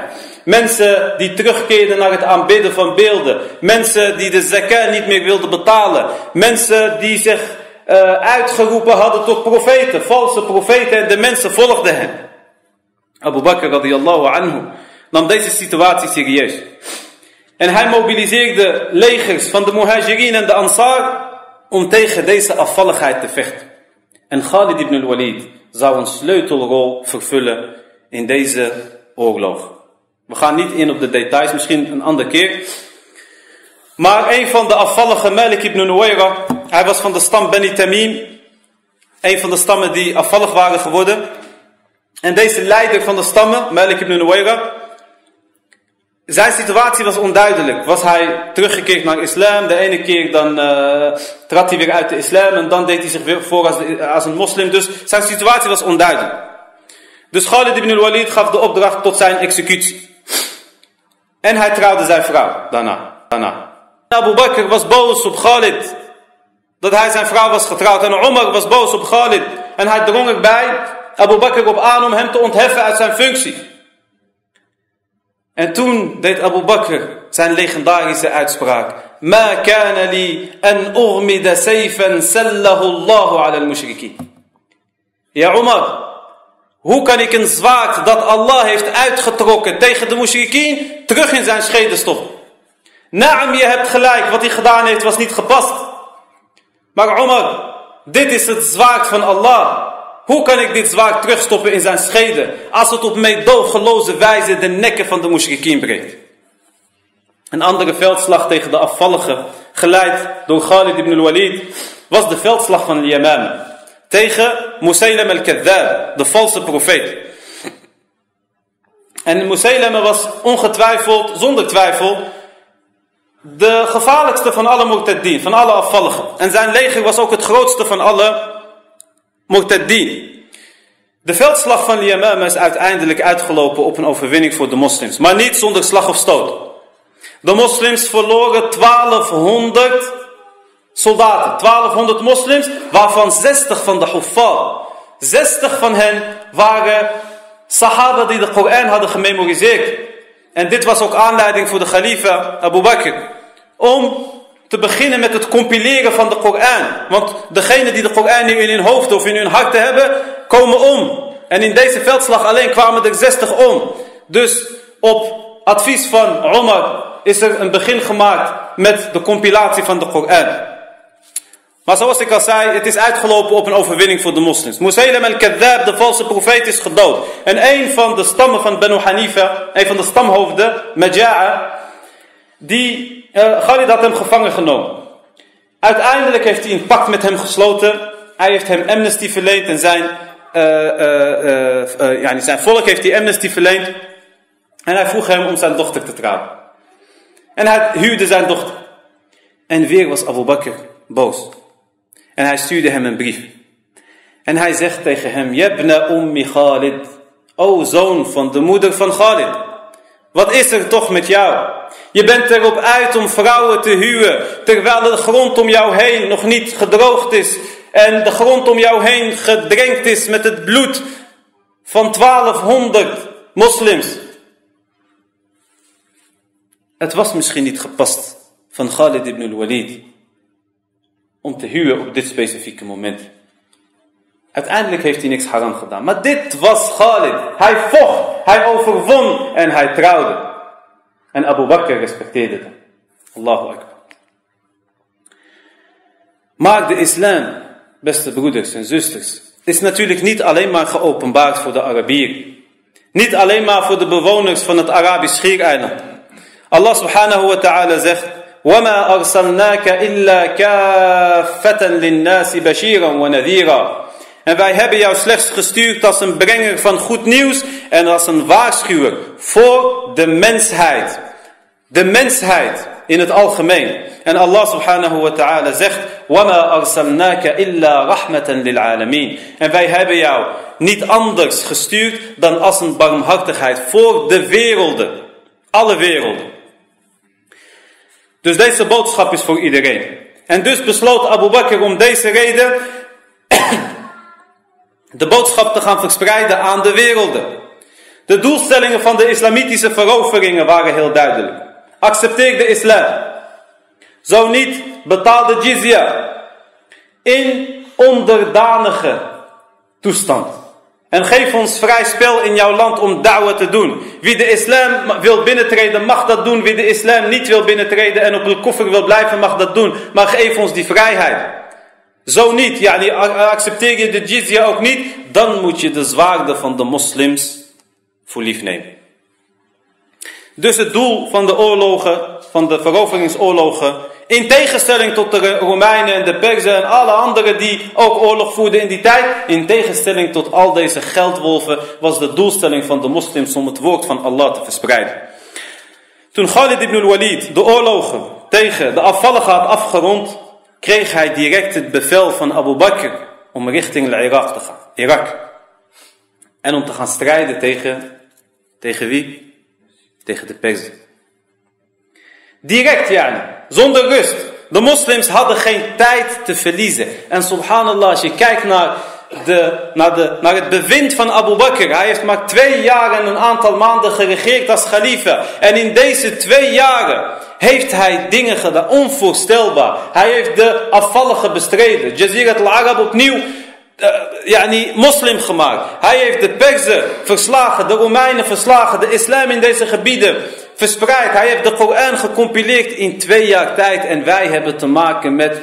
Mensen die terugkeerden naar het aanbidden van beelden. Mensen die de zakat niet meer wilden betalen. Mensen die zich uh, uitgeroepen hadden tot profeten, valse profeten en de mensen volgden hen. Abu Bakr radiyallahu anhu nam deze situatie serieus. En hij mobiliseerde legers van de Muhajirin en de Ansar om tegen deze afvalligheid te vechten. En Khalid ibn al-Walid zou een sleutelrol vervullen in deze oorlog. We gaan niet in op de details, misschien een andere keer. Maar een van de afvallige Malik ibn hij was van de stam Beni Tamim. Een van de stammen die afvallig waren geworden. En deze leider van de stammen, Malik ibn zijn situatie was onduidelijk. Was hij teruggekeerd naar islam? De ene keer dan uh, trad hij weer uit de islam en dan deed hij zich weer voor als, als een moslim. Dus zijn situatie was onduidelijk. Dus Khalid ibn al-Walid gaf de opdracht tot zijn executie. En hij trouwde zijn vrouw daarna. daarna. Abu Bakr was boos op Khalid. Dat hij zijn vrouw was getrouwd. En Omar was boos op Khalid. En hij drong erbij Abu Bakr op aan om hem te ontheffen uit zijn functie. En toen deed Abu Bakr zijn legendarische uitspraak. Ma kana li an urmida sayfan sallahu Allahu ala al-mushriki. Ja Omar, hoe kan ik een zwaard dat Allah heeft uitgetrokken tegen de mushrikien terug in zijn scheden stoppen? Naam, je hebt gelijk, wat hij gedaan heeft was niet gepast. Maar Omar, dit is het zwaard van Allah. Hoe kan ik dit zwaard terugstoppen in zijn scheden als het op meedogenloze wijze de nekken van de mushrikien breekt? Een andere veldslag tegen de afvalligen, geleid door Khalid ibn al-Walid, was de veldslag van Yamama tegen Musaylam al-Kadhab, de valse profeet. En Musaylam was ongetwijfeld, zonder twijfel, de gevaarlijkste van alle Murtaddin, van alle afvalligen. En zijn leger was ook het grootste van alle Murtaddin. De veldslag van Yamama is uiteindelijk uitgelopen op een overwinning voor de moslims. Maar niet zonder slag of stoot. De moslims verloren 1200 soldaten, 1200 moslims, waarvan 60 van de huffar. 60 van hen waren sahaba die de Koran hadden gememoriseerd. En dit was ook aanleiding voor de khalifa Abu Bakr. Om te beginnen met het compileren van de Koran. Want degenen die de Koran nu in hun hoofd of in hun hart hebben, komen om. En in deze veldslag alleen kwamen er 60 om. Dus op advies van Omar is er een begin gemaakt met de compilatie van de Koran. Maar zoals ik al zei, het is uitgelopen op een overwinning voor de moslims. Musaylim al-Kadhab, de valse profeet, is gedood. En een van de stammen van Banu Hanifa, een van de stamhoofden, Maja'a, die, uh, Khalid had hem gevangen genomen. Uiteindelijk heeft hij een pact met hem gesloten. Hij heeft hem amnesty verleend en zijn, uh, uh, ja, zijn volk heeft hij amnesty verleend. En hij vroeg hem om zijn dochter te trouwen. En hij huwde zijn dochter. En weer was Abu Bakr boos. En hij stuurde hem een brief. En hij zegt tegen hem, Jebna ummi Khalid, o zoon van de moeder van Khalid. Wat is er toch met jou? Je bent erop uit om vrouwen te huwen, terwijl de grond om jou heen nog niet gedroogd is. En de grond om jou heen gedrenkt is met het bloed van 1200 moslims. Het was misschien niet gepast van Khalid ibn al-Walid om te huwen op dit specifieke moment. Uiteindelijk heeft hij niks haram gedaan. Maar dit was Khalid. Hij vocht, hij overwon en hij trouwde. En Abu Bakr respecteerde dat. Allahu Akbar. Maar de islam, beste broeders en zusters, is natuurlijk niet alleen maar geopenbaard voor de Arabieren. Niet alleen maar voor de bewoners van het Arabisch Schiereiland. Allah subhanahu wa ta'ala zegt, وَمَا أَرْسَلْنَاكَ إِلَّا كَافَّةً لِلنَّاسِ بَشِيرًا وَنَذِيرًا En wij hebben jou slechts gestuurd als een brenger van goed nieuws en als een waarschuwer voor de mensheid. De mensheid in het algemeen. En Allah subhanahu wa ta'ala zegt: "Wama arsalnaka illa rahmatan lil. En wij hebben jou niet anders gestuurd dan als een barmhartigheid voor de werelden, alle werelden. Dus deze boodschap is voor iedereen. En dus besloot Abu Bakr om deze reden de boodschap te gaan verspreiden aan de werelden. De doelstellingen van de islamitische veroveringen waren heel duidelijk. Accepteer de islam. Zo niet, betaal de jizya. In onderdanige toestand. En geef ons vrij spel in jouw land om da'wah te doen. Wie de islam wil binnentreden, mag dat doen. Wie de islam niet wil binnentreden en op de koffer wil blijven, mag dat doen. Maar geef ons die vrijheid. Zo niet, ja, accepteer je de jizya ook niet, dan moet je de zwaarden van de moslims voor lief nemen. Dus het doel van de oorlogen, van de veroveringsoorlogen, in tegenstelling tot de Romeinen en de Perzen en alle anderen die ook oorlog voerden in die tijd, in tegenstelling tot al deze geldwolven, was de doelstelling van de moslims om het woord van Allah te verspreiden. Toen Khalid ibn al-Walid de oorlogen tegen de afvalligen had afgerond, kreeg hij direct het bevel van Abu Bakr om richting Irak te gaan. Irak. En om te gaan strijden tegen, tegen wie? Tegen de Perzen. Direct, ja, zonder rust. De moslims hadden geen tijd te verliezen. En subhanallah, als je kijkt naar, de, naar, de, het bewind van Abu Bakr. Hij heeft maar twee jaar en een aantal maanden geregeerd als khalifa. En in deze twee jaren heeft hij dingen gedaan, onvoorstelbaar. Hij heeft de afvallige bestreden. Jazirat al-Arab opnieuw yani, moslim gemaakt. Hij heeft de Perzen verslagen, de Romeinen verslagen, de islam in deze gebieden verspreid. Hij heeft de Koran gecompileerd in twee jaar tijd. En wij hebben te maken met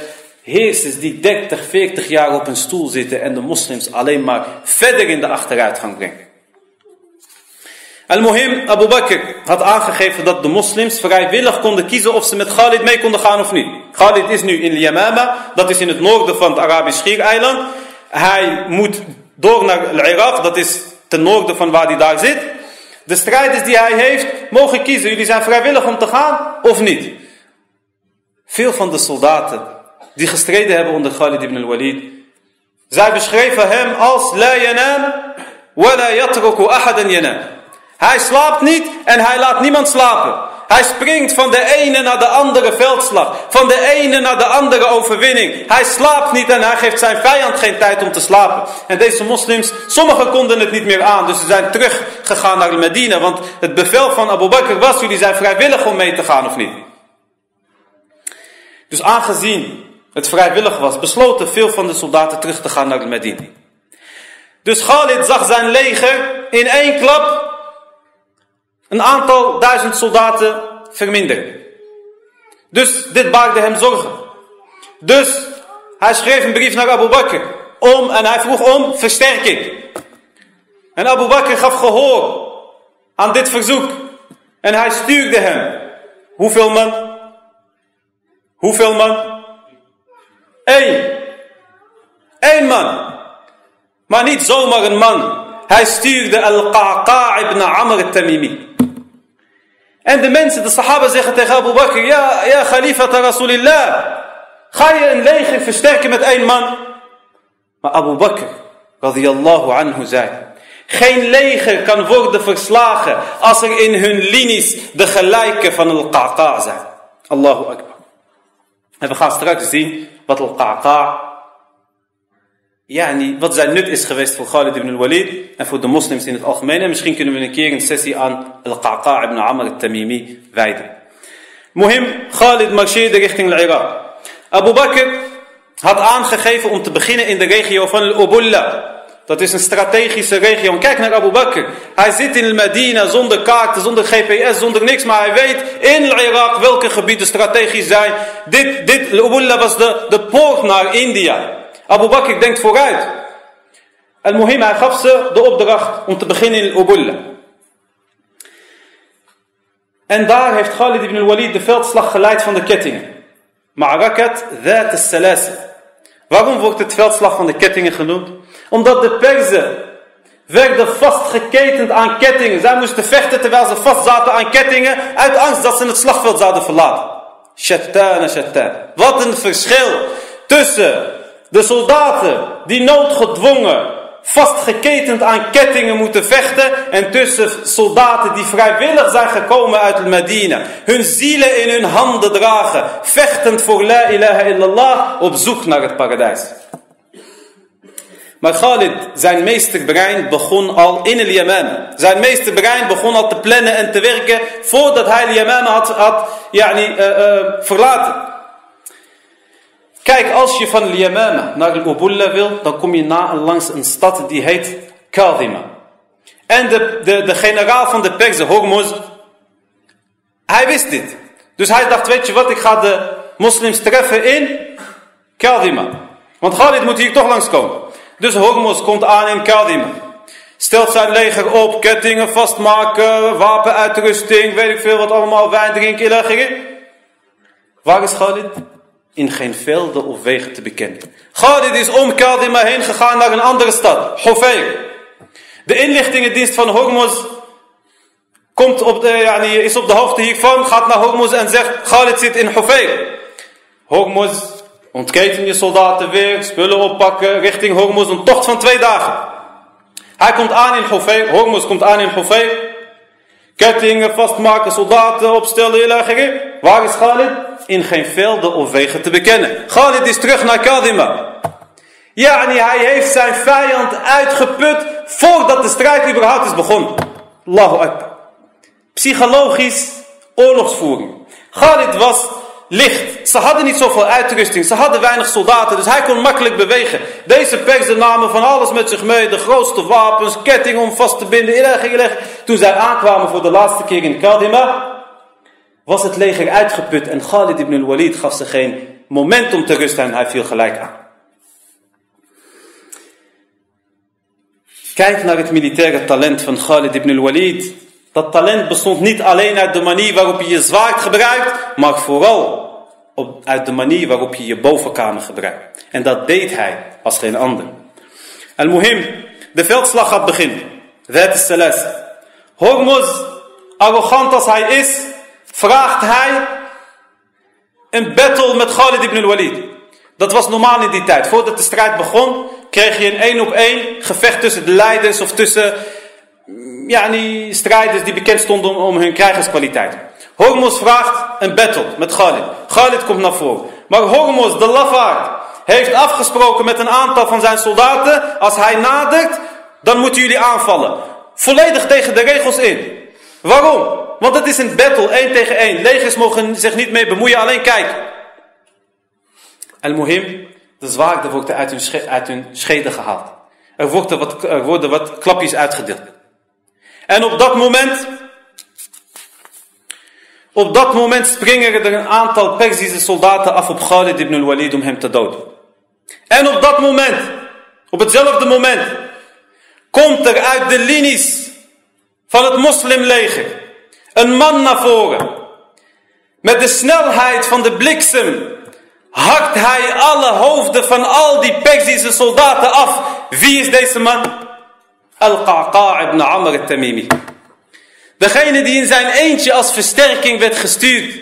heersers die 30, 40 jaar op een stoel zitten en de moslims alleen maar verder in de achteruitgang brengen. Al-Muhim, Abu Bakr had aangegeven dat de moslims vrijwillig konden kiezen of ze met Khalid mee konden gaan of niet. Khalid is nu in Yamama, dat is in het noorden van het Arabisch Schiereiland. Hij moet door naar Irak, dat is ten noorden van waar hij daar zit. De strijders die hij heeft, mogen kiezen. Jullie zijn vrijwillig om te gaan of niet. Veel van de soldaten die gestreden hebben onder Khalid ibn al-Walid. Zij beschreven hem als la yanam wa yatruku ahadan yanam. Hij slaapt niet en hij laat niemand slapen. Hij springt van de ene naar de andere veldslag. Van de ene naar de andere overwinning. Hij slaapt niet en hij geeft zijn vijand geen tijd om te slapen. En deze moslims, sommigen konden het niet meer aan. Dus ze zijn teruggegaan naar Medina. Want het bevel van Abu Bakr was, jullie zijn vrijwillig om mee te gaan of niet. Dus aangezien het vrijwillig was, besloten veel van de soldaten terug te gaan naar Medina. Dus Khalid zag zijn leger in één klap een aantal duizend soldaten verminderen. Dus dit baarde hem zorgen. Dus hij schreef een brief naar Abu Bakr om, en hij vroeg om versterking. En Abu Bakr gaf gehoor aan dit verzoek. En hij stuurde hem. Hoeveel man? Hoeveel man? Eén. Man. Maar niet zomaar een man. Hij stuurde Al-Qaqa ibn Amr al-Tamimi. En de mensen, de sahaba zeggen tegen Abu Bakr, ja, ja Khalifa Rasulillah, ga je een leger versterken met één man? Maar Abu Bakr, radiyallahu anhu, zei, geen leger kan worden verslagen als er in hun linies de gelijken van al-Qaqa zijn. Allahu Akbar. En we gaan straks zien wat al-Qaqa yani, wat zijn nut is geweest voor Khalid ibn al-Walid en voor de moslims in het algemeen. En misschien kunnen we een keer een sessie aan al-Qaqa ibn Amr al-Tamimi wijden. Mohim, Khalid marcheerde richting Irak. Abu Bakr had aangegeven om te beginnen in de regio van Al-Ubulla. Dat is een strategische regio. Kijk naar Abu Bakr. Hij zit in Medina zonder kaarten, zonder GPS, zonder niks. Maar hij weet in Irak welke gebieden strategisch zijn. Dit, dit Ubulla was de, de poort naar India. Abu Bakr denkt vooruit. Al-Muhim, hij gaf ze de opdracht om te beginnen in Ubulla. En daar heeft Khalid ibn al-Walid de veldslag geleid van de kettingen. Ma'arakat dhat al-salasil. Waarom wordt het veldslag van de kettingen genoemd? Omdat de Perzen werden vastgeketend aan kettingen. Zij moesten vechten terwijl ze vast zaten aan kettingen. Uit angst dat ze het slagveld zouden verlaten. Shaitan shaitan. Wat een verschil tussen de soldaten die noodgedwongen vastgeketend aan kettingen moeten vechten. En tussen soldaten die vrijwillig zijn gekomen uit Medina. Hun zielen in hun handen dragen. Vechtend voor la ilaha illallah op zoek naar het paradijs. Maar Khalid, zijn meesterbrein begon al in el Yamama. Zijn meesterbrein begon al te plannen en te werken voordat hij de Yamama had, had yani, uh, verlaten. Kijk, als je van el Yamama naar el Ubulla wil, dan kom je na langs een stad die heet Kadima. En de, de, de generaal van de Persen, Hormuz, hij wist dit. Dus hij dacht, weet je wat, ik ga de moslims treffen in Kadima. Want Khalid moet hier toch langskomen. Dus Hormuz komt aan in Kadima. Stelt zijn leger op, kettingen vastmaken, wapenuitrusting, weet ik veel wat allemaal, wijn drinken, illegeren. Waar is Khalid? In geen velden of wegen te bekennen. Khalid is om Kadima heen gegaan naar een andere stad, Hufayr. De inlichtingendienst van Hormuz komt op de, is op de hoogte hiervan, gaat naar Hormuz en zegt, Khalid zit in Hufayr. Hormuz Ontketen je soldaten weer, spullen oppakken, richting Hormuz, een tocht van twee dagen. Hij komt aan in Hofeir, Hormuz komt aan in Hofeir. Kettingen vastmaken, soldaten opstellen, illegeren. Waar is Khalid? In geen velden of wegen te bekennen. Khalid is terug naar Kadima. Yani hij heeft zijn vijand uitgeput voordat de strijd überhaupt is begonnen. Allahu Akbar. Psychologisch oorlogsvoering. Khalid was licht. Ze hadden niet zoveel uitrusting. Ze hadden weinig soldaten. Dus hij kon makkelijk bewegen. Deze Persen namen van alles met zich mee. De grootste wapens, ketting om vast te binden. Toen zij aankwamen voor de laatste keer in Kadima. Was het leger uitgeput. En Khalid ibn al-Walid gaf ze geen moment om te rusten. En hij viel gelijk aan. Kijk naar het militaire talent van Khalid ibn al-Walid. Dat talent bestond niet alleen uit de manier waarop je je zwaard gebruikt, maar vooral op, uit de manier waarop je je bovenkamer gebruikt. En dat deed hij als geen ander. Al-Muhim, de veldslag gaat beginnen. Wet is Seles. Hormuz, arrogant als hij is, vraagt hij een battle met Khalid ibn al-Walid. Dat was normaal in die tijd. Voordat de strijd begon, kreeg je een één op één gevecht tussen de leiders of tussen ja, die strijders die bekend stonden om hun krijgerskwaliteit. Hormuz vraagt een battle met Khalid. Khalid komt naar voren. Maar Hormuz, de lafaard, heeft afgesproken met een aantal van zijn soldaten. Als hij nadert, dan moeten jullie aanvallen. Volledig tegen de regels in. Waarom? Want het is een battle, één tegen één. Legers mogen zich niet mee bemoeien, alleen kijken. Al-Muhim, de zwaarde wordt uit hun, uit hun scheden gehaald. Er worden, wat, er worden wat klapjes uitgedeeld. En op dat moment, op dat moment springen er een aantal Perzische soldaten af op Khalid ibn al-Walid om hem te doden. En op dat moment, op hetzelfde moment, komt er uit de linies van het moslimleger een man naar voren. Met de snelheid van de bliksem hakt hij alle hoofden van al die Perzische soldaten af. Wie is deze man? Al-Qaqa' ibn Amr al-Tamimi. Degene die in zijn eentje als versterking werd gestuurd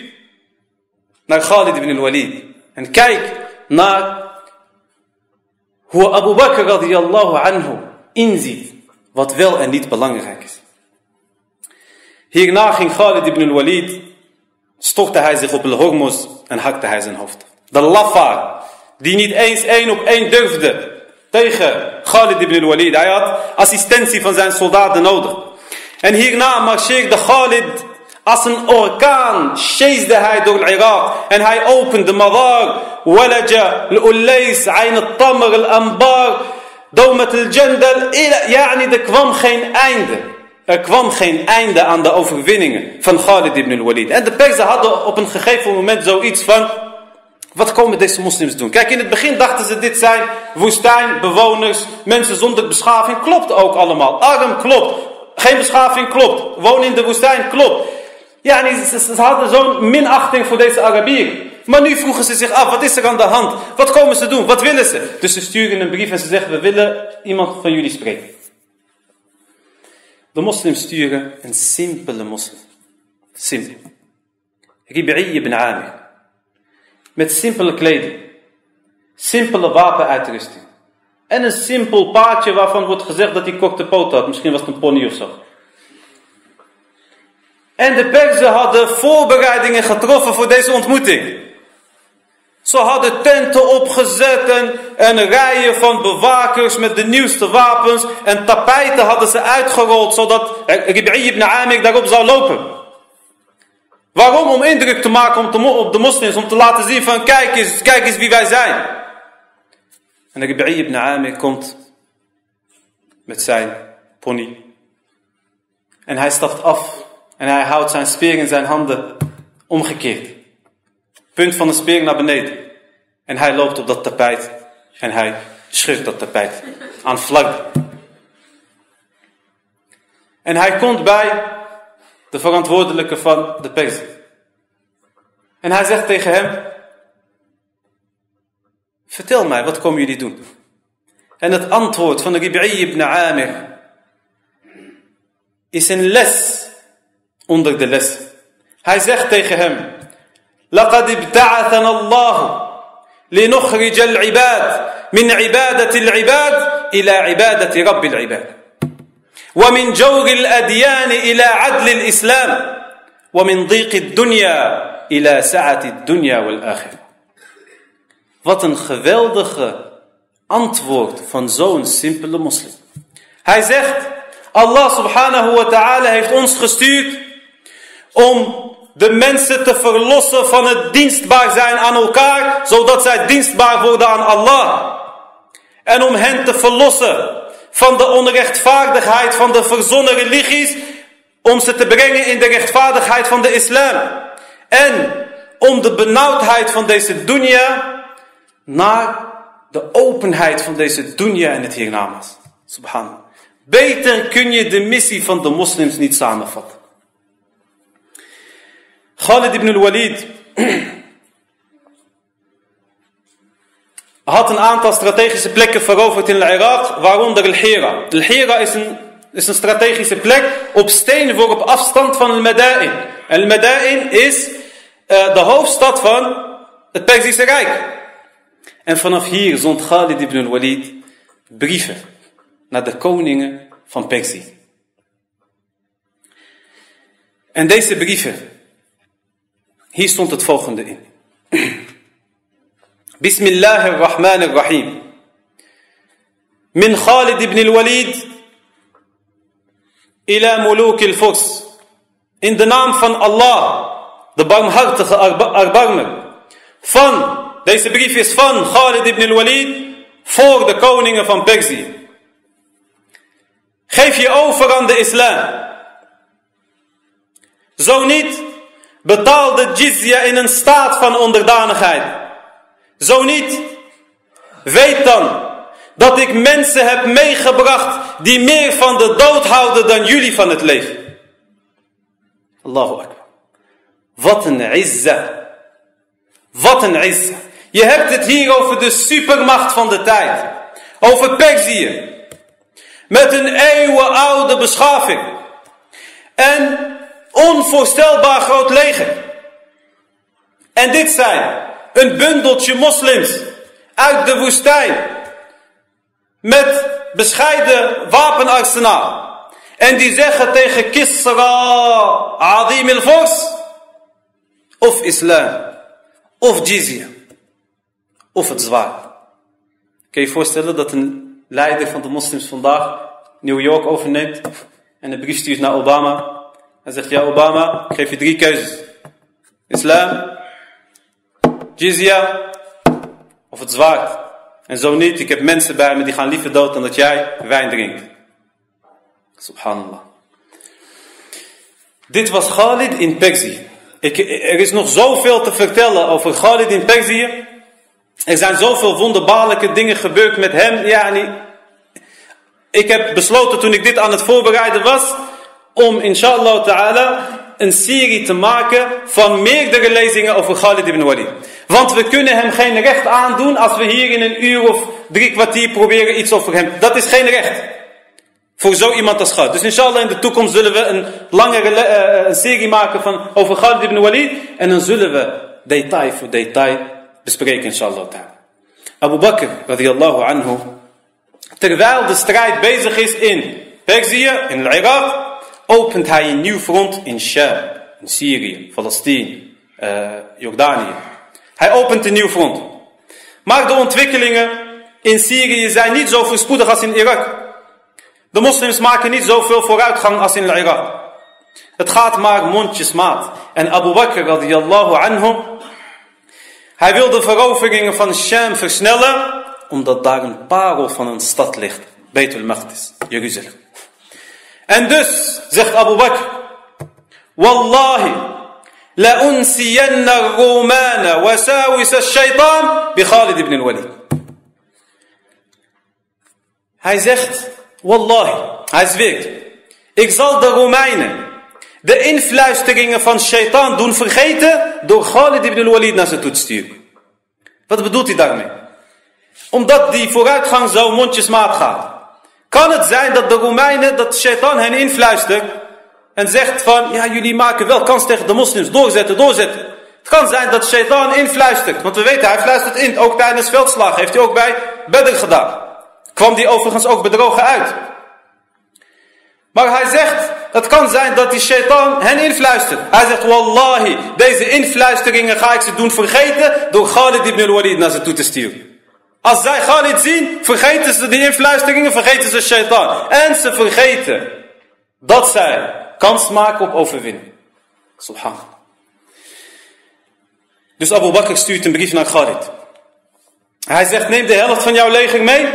naar Khalid ibn al-Walid. En kijk naar hoe Abu Bakr radiyallahu anhu inziet wat wel en niet belangrijk is. Hierna ging Khalid ibn al-Walid, stortte hij zich op al-Hormuz en hakte hij zijn hoofd. De lafaar, die niet eens één op één durfde tegen Khalid ibn al-Walid. Hij had assistentie van zijn soldaten nodig. En hierna marcheerde Khalid Als een orkaan chasede hij door Irak. En hij opende Madar, Walaja, Al-Ullais, Ayn al-Tamr, Al-Ambar, Domet al-Jandal. Yani, er kwam geen einde. Er kwam geen einde aan de overwinningen van Khalid ibn al-Walid. En de Perzen hadden op een gegeven moment zoiets van... Wat komen deze moslims doen? Kijk, in het begin dachten ze dit zijn woestijnbewoners, mensen zonder beschaving. Klopt ook allemaal. Arm klopt. Geen beschaving klopt. Wonen in de woestijn klopt. Ja, ze, ze hadden zo'n minachting voor deze Arabieren. Maar nu vroegen ze zich af, wat is er aan de hand? Wat komen ze doen? Wat willen ze? Dus ze sturen een brief en ze zeggen, we willen iemand van jullie spreken. De moslims sturen een simpele moslim. Simpel. Ribi'i ibn Amir. Met simpele kleding. Simpele wapenuitrusting. En een simpel paardje waarvan wordt gezegd dat hij kokte poot had. Misschien was het een pony of zo. En de Perzen hadden voorbereidingen getroffen voor deze ontmoeting. Ze hadden tenten opgezet en, en rijen van bewakers met de nieuwste wapens. En tapijten hadden ze uitgerold zodat Rib'i ibn Amir daarop zou lopen. Waarom? Om indruk te maken op de moslims, om te laten zien van kijk eens, kijk eens wie wij zijn. En Rib'i ibn Amir komt met zijn pony. En hij stapt af en hij houdt zijn speer in zijn handen omgekeerd. Punt van de speer naar beneden. En hij loopt op dat tapijt en hij scheurt dat tapijt aan vlak. En hij komt bij de verantwoordelijke van de pers. En hij zegt tegen hem, vertel mij, wat komen jullie doen? En het antwoord van de Rib'i ibn Amir is een les onder de les. Hij zegt tegen hem, لقد ابتعثنا الله لنخرج العباد من عبادة العباد إلى عبادة رب العباد ومن جور الأديان إلى عدل الإسلام ومن ضيق الدنيا إلى سعة الدنيا والآخرة Wat een geweldige antwoord van zo'n simpele moslim. Hij zegt, Allah subhanahu wa ta'ala heeft ons gestuurd om de mensen te verlossen van het dienstbaar zijn aan elkaar, zodat zij dienstbaar worden aan Allah. En om hen te verlossen van de onrechtvaardigheid van de verzonnen religies, om ze te brengen in de rechtvaardigheid van de islam. En om de benauwdheid van deze dunya naar de openheid van deze dunya en het hiernamaals. Subhanallah. Beter kun je de missie van de moslims niet samenvatten. Khalid ibn al-Walid [CLEARS THROAT] had een aantal strategische plekken veroverd in Irak, waaronder Al-Hira. Al-Hira is een, is een strategische plek op steenworp afstand van Al-Madain. Al-Madain is uh, de hoofdstad van het Perzische Rijk. En vanaf hier zond Khalid ibn al-Walid brieven naar de koningen van Perzië. En deze brieven hier stond het volgende in. [CLEARS THROAT] Bismillahirrahmanirrahim. Min Khalid ibn al-Walid ila muluk al-Furs. In de naam van Allah, de barmhartige erbarmer. Van, deze brief is van Khalid ibn al-Walid voor de koningen van Perzië. Geef je over aan de islam. Zo niet, Betaal de jizya in een staat van onderdanigheid. Zo niet, weet dan dat ik mensen heb meegebracht die meer van de dood houden dan jullie van het leven. Allahu Akbar. Wat een izza. Wat een izza. Je hebt het hier over de supermacht van de tijd. Over Perzië. Met een eeuwenoude beschaving. En onvoorstelbaar groot leger. En dit zijn een bundeltje moslims uit de woestijn. Met bescheiden wapenarsenaal. En die zeggen tegen Kisra Adim il-Fors. Of islam. Of jizya. Of het zwaar. Kun je je voorstellen dat een leider van de moslims vandaag New York overneemt. En een brief stuurt naar Obama. Hij zegt, ja Obama, ik geef je drie keuzes. Islam, jizya of het zwaard. En zo niet, ik heb mensen bij me die gaan liever dood dan dat jij wijn drinkt. Subhanallah. Dit was Khalid in Perzië. er is nog zoveel te vertellen over Khalid in Perzië. Er zijn zoveel wonderbaarlijke dingen gebeurd met hem. Yani, ik heb besloten toen ik dit aan het voorbereiden was, om inshallah ta'ala een serie te maken van meerdere lezingen over Khalid ibn Walid. Want we kunnen hem geen recht aandoen als we hier in een uur of drie kwartier proberen iets over hem. Dat is geen recht. Voor zo iemand als Khalid. Dus inshallah in de toekomst zullen we een langere uh, serie maken van, over Khalid ibn Walid. En dan zullen we detail voor detail bespreken inshallah. Abu Bakr radiallahu anhu. Terwijl de strijd bezig is in Perzië, in Irak opent hij een nieuw front in Sham, in Syrië, Palestine, uh, Jordanië. Hij opent een nieuw front. Maar de ontwikkelingen in Syrië zijn niet zo voorspoedig als in Irak. De moslims maken niet zoveel vooruitgang als in Irak. Het gaat maar mondjesmaat. En Abu Bakr radiyallahu anhu, hij wil de veroveringen van Sham versnellen, omdat daar een parel van een stad ligt. Beitul Maqdis, Jeruzalem. En dus, zegt Abu Bakr, Wallahi, rumana wasawis al-shaytan bi Khalid ibn al-Walid. Hij zegt, Wallahi, hij zweert, ik zal de Romeinen de influisteringen van shaitan doen vergeten door Khalid ibn al-Walid naar ze toe te sturen. Wat bedoelt hij daarmee? Omdat die vooruitgang zo mondjesmaat gaat. Kan het zijn dat de Romeinen, dat shaitan hen influistert en zegt van, ja jullie maken wel kans tegen de moslims, doorzetten, doorzetten. Het kan zijn dat shaitan influistert, want we weten, hij fluistert in, ook tijdens veldslagen, heeft hij ook bij Bedr gedaan. Kwam die overigens ook bedrogen uit. Maar hij zegt, het kan zijn dat die shaitan hen influistert. Hij zegt, wallahi, deze influisteringen ga ik ze doen vergeten door Khalid ibn al-Walid naar ze toe te sturen. Als zij Khalid zien, vergeten ze die influisteringen, vergeten ze shaitan. En ze vergeten dat zij kans maken op overwinning. Subhanallah. Dus Abu Bakr stuurt een brief naar Khalid. Hij zegt, neem de helft van jouw leger mee.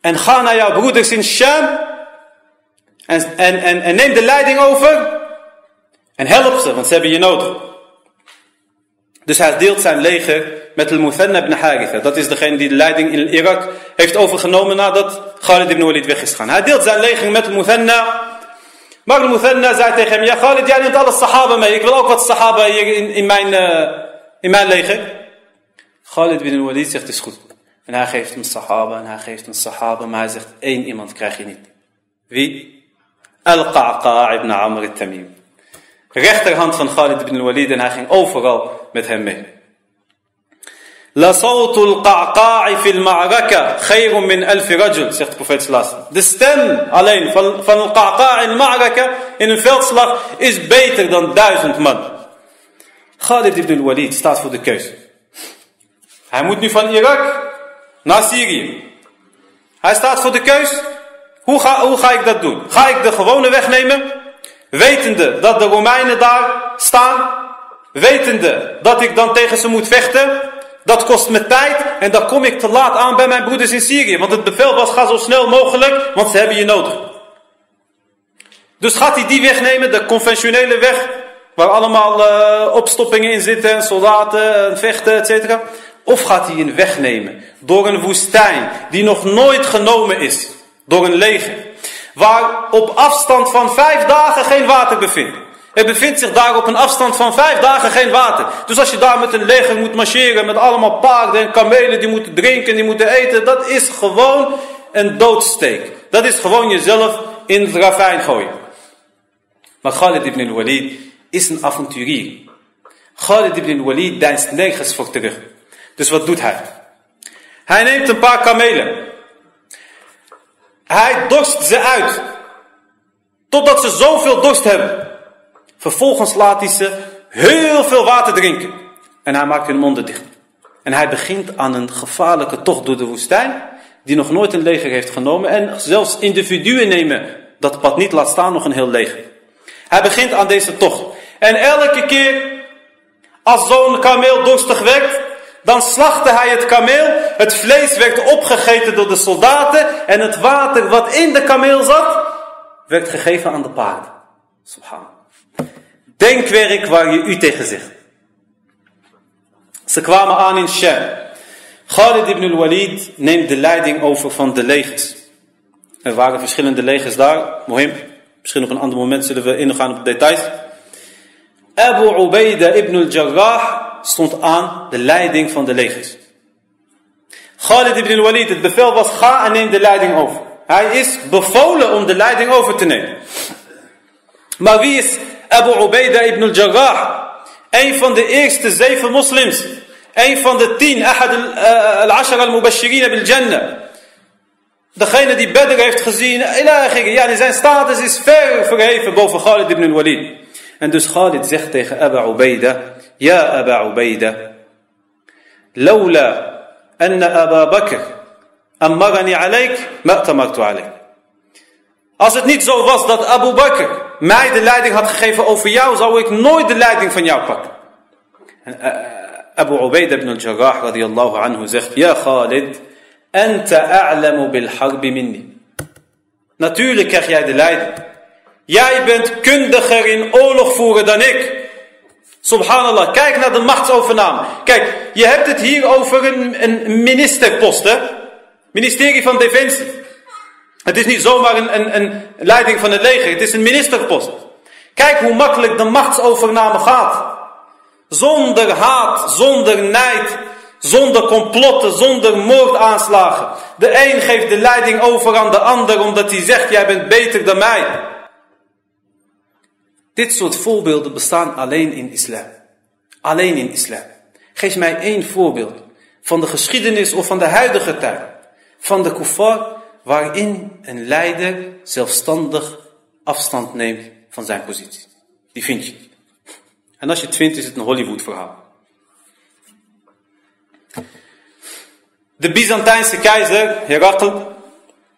En ga naar jouw broeders in Sham. En, en, en, en neem de leiding over. En help ze, want ze hebben je nodig. Dus hij deelt zijn leger met al-Muthanna ibn Haritha. Dat is degene die de leiding in Irak heeft overgenomen nadat Khalid ibn Walid weg is gegaan. Hij deelt zijn leger met al-Muthanna. Maar al-Muthanna zei tegen hem, ja Khalid, jij neemt alle sahaba mee. Ik wil ook wat sahaba in, mijn, uh, in mijn leger. Khalid ibn Walid zegt, is goed. En hij geeft hem sahaba en hij geeft hem sahaba. Maar hij zegt, één iemand krijg je niet. Wie? Al-Qa'qa' ibn Amr al-Tamim. Rechterhand van Khalid ibn Walid en hij ging overal met hem mee. La sautul qa'qa'i fil ma'raka min alf rajul, zegt de profeet sallallahu De stem alleen van, van qa'qa' in ma'raka, in een veldslag, is beter dan duizend man. Khalid ibn al-Walid staat voor de keuze. Hij moet nu van Irak naar Syrië. Hij staat voor de keus. Hoe ga, hoe ga ik dat doen? Ga ik de gewone weg nemen? Wetende dat de Romeinen daar staan. Wetende dat ik dan tegen ze moet vechten. Dat kost me tijd en dan kom ik te laat aan bij mijn broeders in Syrië. Want het bevel was, ga zo snel mogelijk, want ze hebben je nodig. Dus gaat hij die weg nemen, de conventionele weg, waar allemaal uh, opstoppingen in zitten, soldaten, vechten, etc. Of gaat hij een weg nemen door een woestijn die nog nooit genomen is door een leger. Waar op afstand van vijf dagen geen water bevindt. Er bevindt zich daar op een afstand van vijf dagen geen water. Dus als je daar met een leger moet marcheren, met allemaal paarden en kamelen die moeten drinken, die moeten eten, dat is gewoon een doodsteek. Dat is gewoon jezelf in het ravijn gooien. Maar Khalid ibn al-Walid is een avonturier. Khalid ibn al-Walid deinst nergens voor terug. Dus wat doet hij? Hij neemt een paar kamelen. Hij dorst ze uit. Totdat ze zoveel dorst hebben. Vervolgens laat hij ze heel veel water drinken. En hij maakt hun monden dicht. En hij begint aan een gevaarlijke tocht door de woestijn. Die nog nooit een leger heeft genomen. En zelfs individuen nemen dat pad niet laat staan, nog een heel leger. Hij begint aan deze tocht. En elke keer als zo'n kameel dorstig werd, dan slachtte hij het kameel. Het vlees werd opgegeten door de soldaten. En het water wat in de kameel zat, werd gegeven aan de paarden. Subhan. Denkwerk waar je u tegen zegt. Ze kwamen aan in Shem. Khalid ibn al-Walid neemt de leiding over van de legers. Er waren verschillende legers daar. Mohim. Misschien op een ander moment zullen we ingaan op de details. Abu Ubaidah ibn al-Jarrah stond aan de leiding van de legers. Khalid ibn al-Walid, het bevel was ga en neem de leiding over. Hij is bevolen om de leiding over te nemen. Maar wie is Abu Ubaidah ibn al-Jarrah? Een van de eerste zeven moslims. Een van de tien, ahad al-ashar al-mubashirin bil-jannah. Degene die Bedr heeft gezien, ja, zijn status is ver verheven boven Khalid ibn al-Walid. En dus Khalid zegt tegen Abu Ubaidah, Abu Ubaidah, Lawla anna Abu Bakr ammarani alayk, ma tamartu alayk. Als het niet zo was dat Abu Bakr mij de leiding had gegeven over jou, zou ik nooit de leiding van jou pakken. En eh, Abu Ubaidah ibn al-Jarrah radiyallahu anhu zegt, Ja Khalid, anta a'lamu bil harbi minni. Natuurlijk krijg jij de leiding. Jij bent kundiger in oorlog voeren dan ik. Subhanallah, kijk naar de machtsovername. Kijk, je hebt het hier over een, een ministerpost, hè? Ministerie van Defensie. Het is niet zomaar een, een, een leiding van het leger, het is een ministerpost. Kijk hoe makkelijk de machtsovername gaat. Zonder haat, zonder nijd, zonder complotten, zonder moordaanslagen. De een geeft de leiding over aan de ander omdat hij zegt, jij bent beter dan mij. Dit soort voorbeelden bestaan alleen in islam. Alleen in islam. Geef mij één voorbeeld van de geschiedenis of van de huidige tijd. Van de kuffar waarin een leider zelfstandig afstand neemt van zijn positie. Die vind je. En als je het vindt is het een Hollywood verhaal. De Byzantijnse keizer Herakl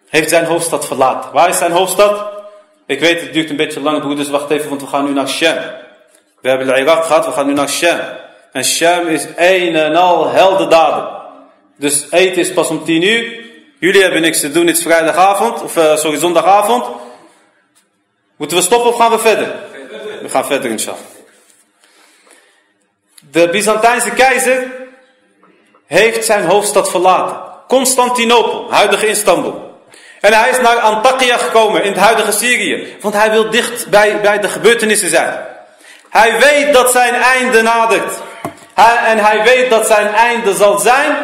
heeft zijn hoofdstad verlaten. Waar is zijn hoofdstad? Ik weet, het duurt een beetje lang, broeders, wacht even, want we gaan nu naar Shem. We hebben Irak gehad, we gaan nu naar Shem. En Shem is een en al heldendaden. Dus eten is pas om tien uur. Jullie hebben niks te doen, het is vrijdagavond, of uh, sorry, zondagavond. Moeten we stoppen of gaan we verder? We gaan verder, inshallah. De Byzantijnse keizer heeft zijn hoofdstad verlaten. Constantinopel, huidige Istanbul. En hij is naar Antakya gekomen in het huidige Syrië. Want hij wil dicht bij, bij de gebeurtenissen zijn. Hij weet dat zijn einde nadert. Hij, en hij weet dat zijn einde zal zijn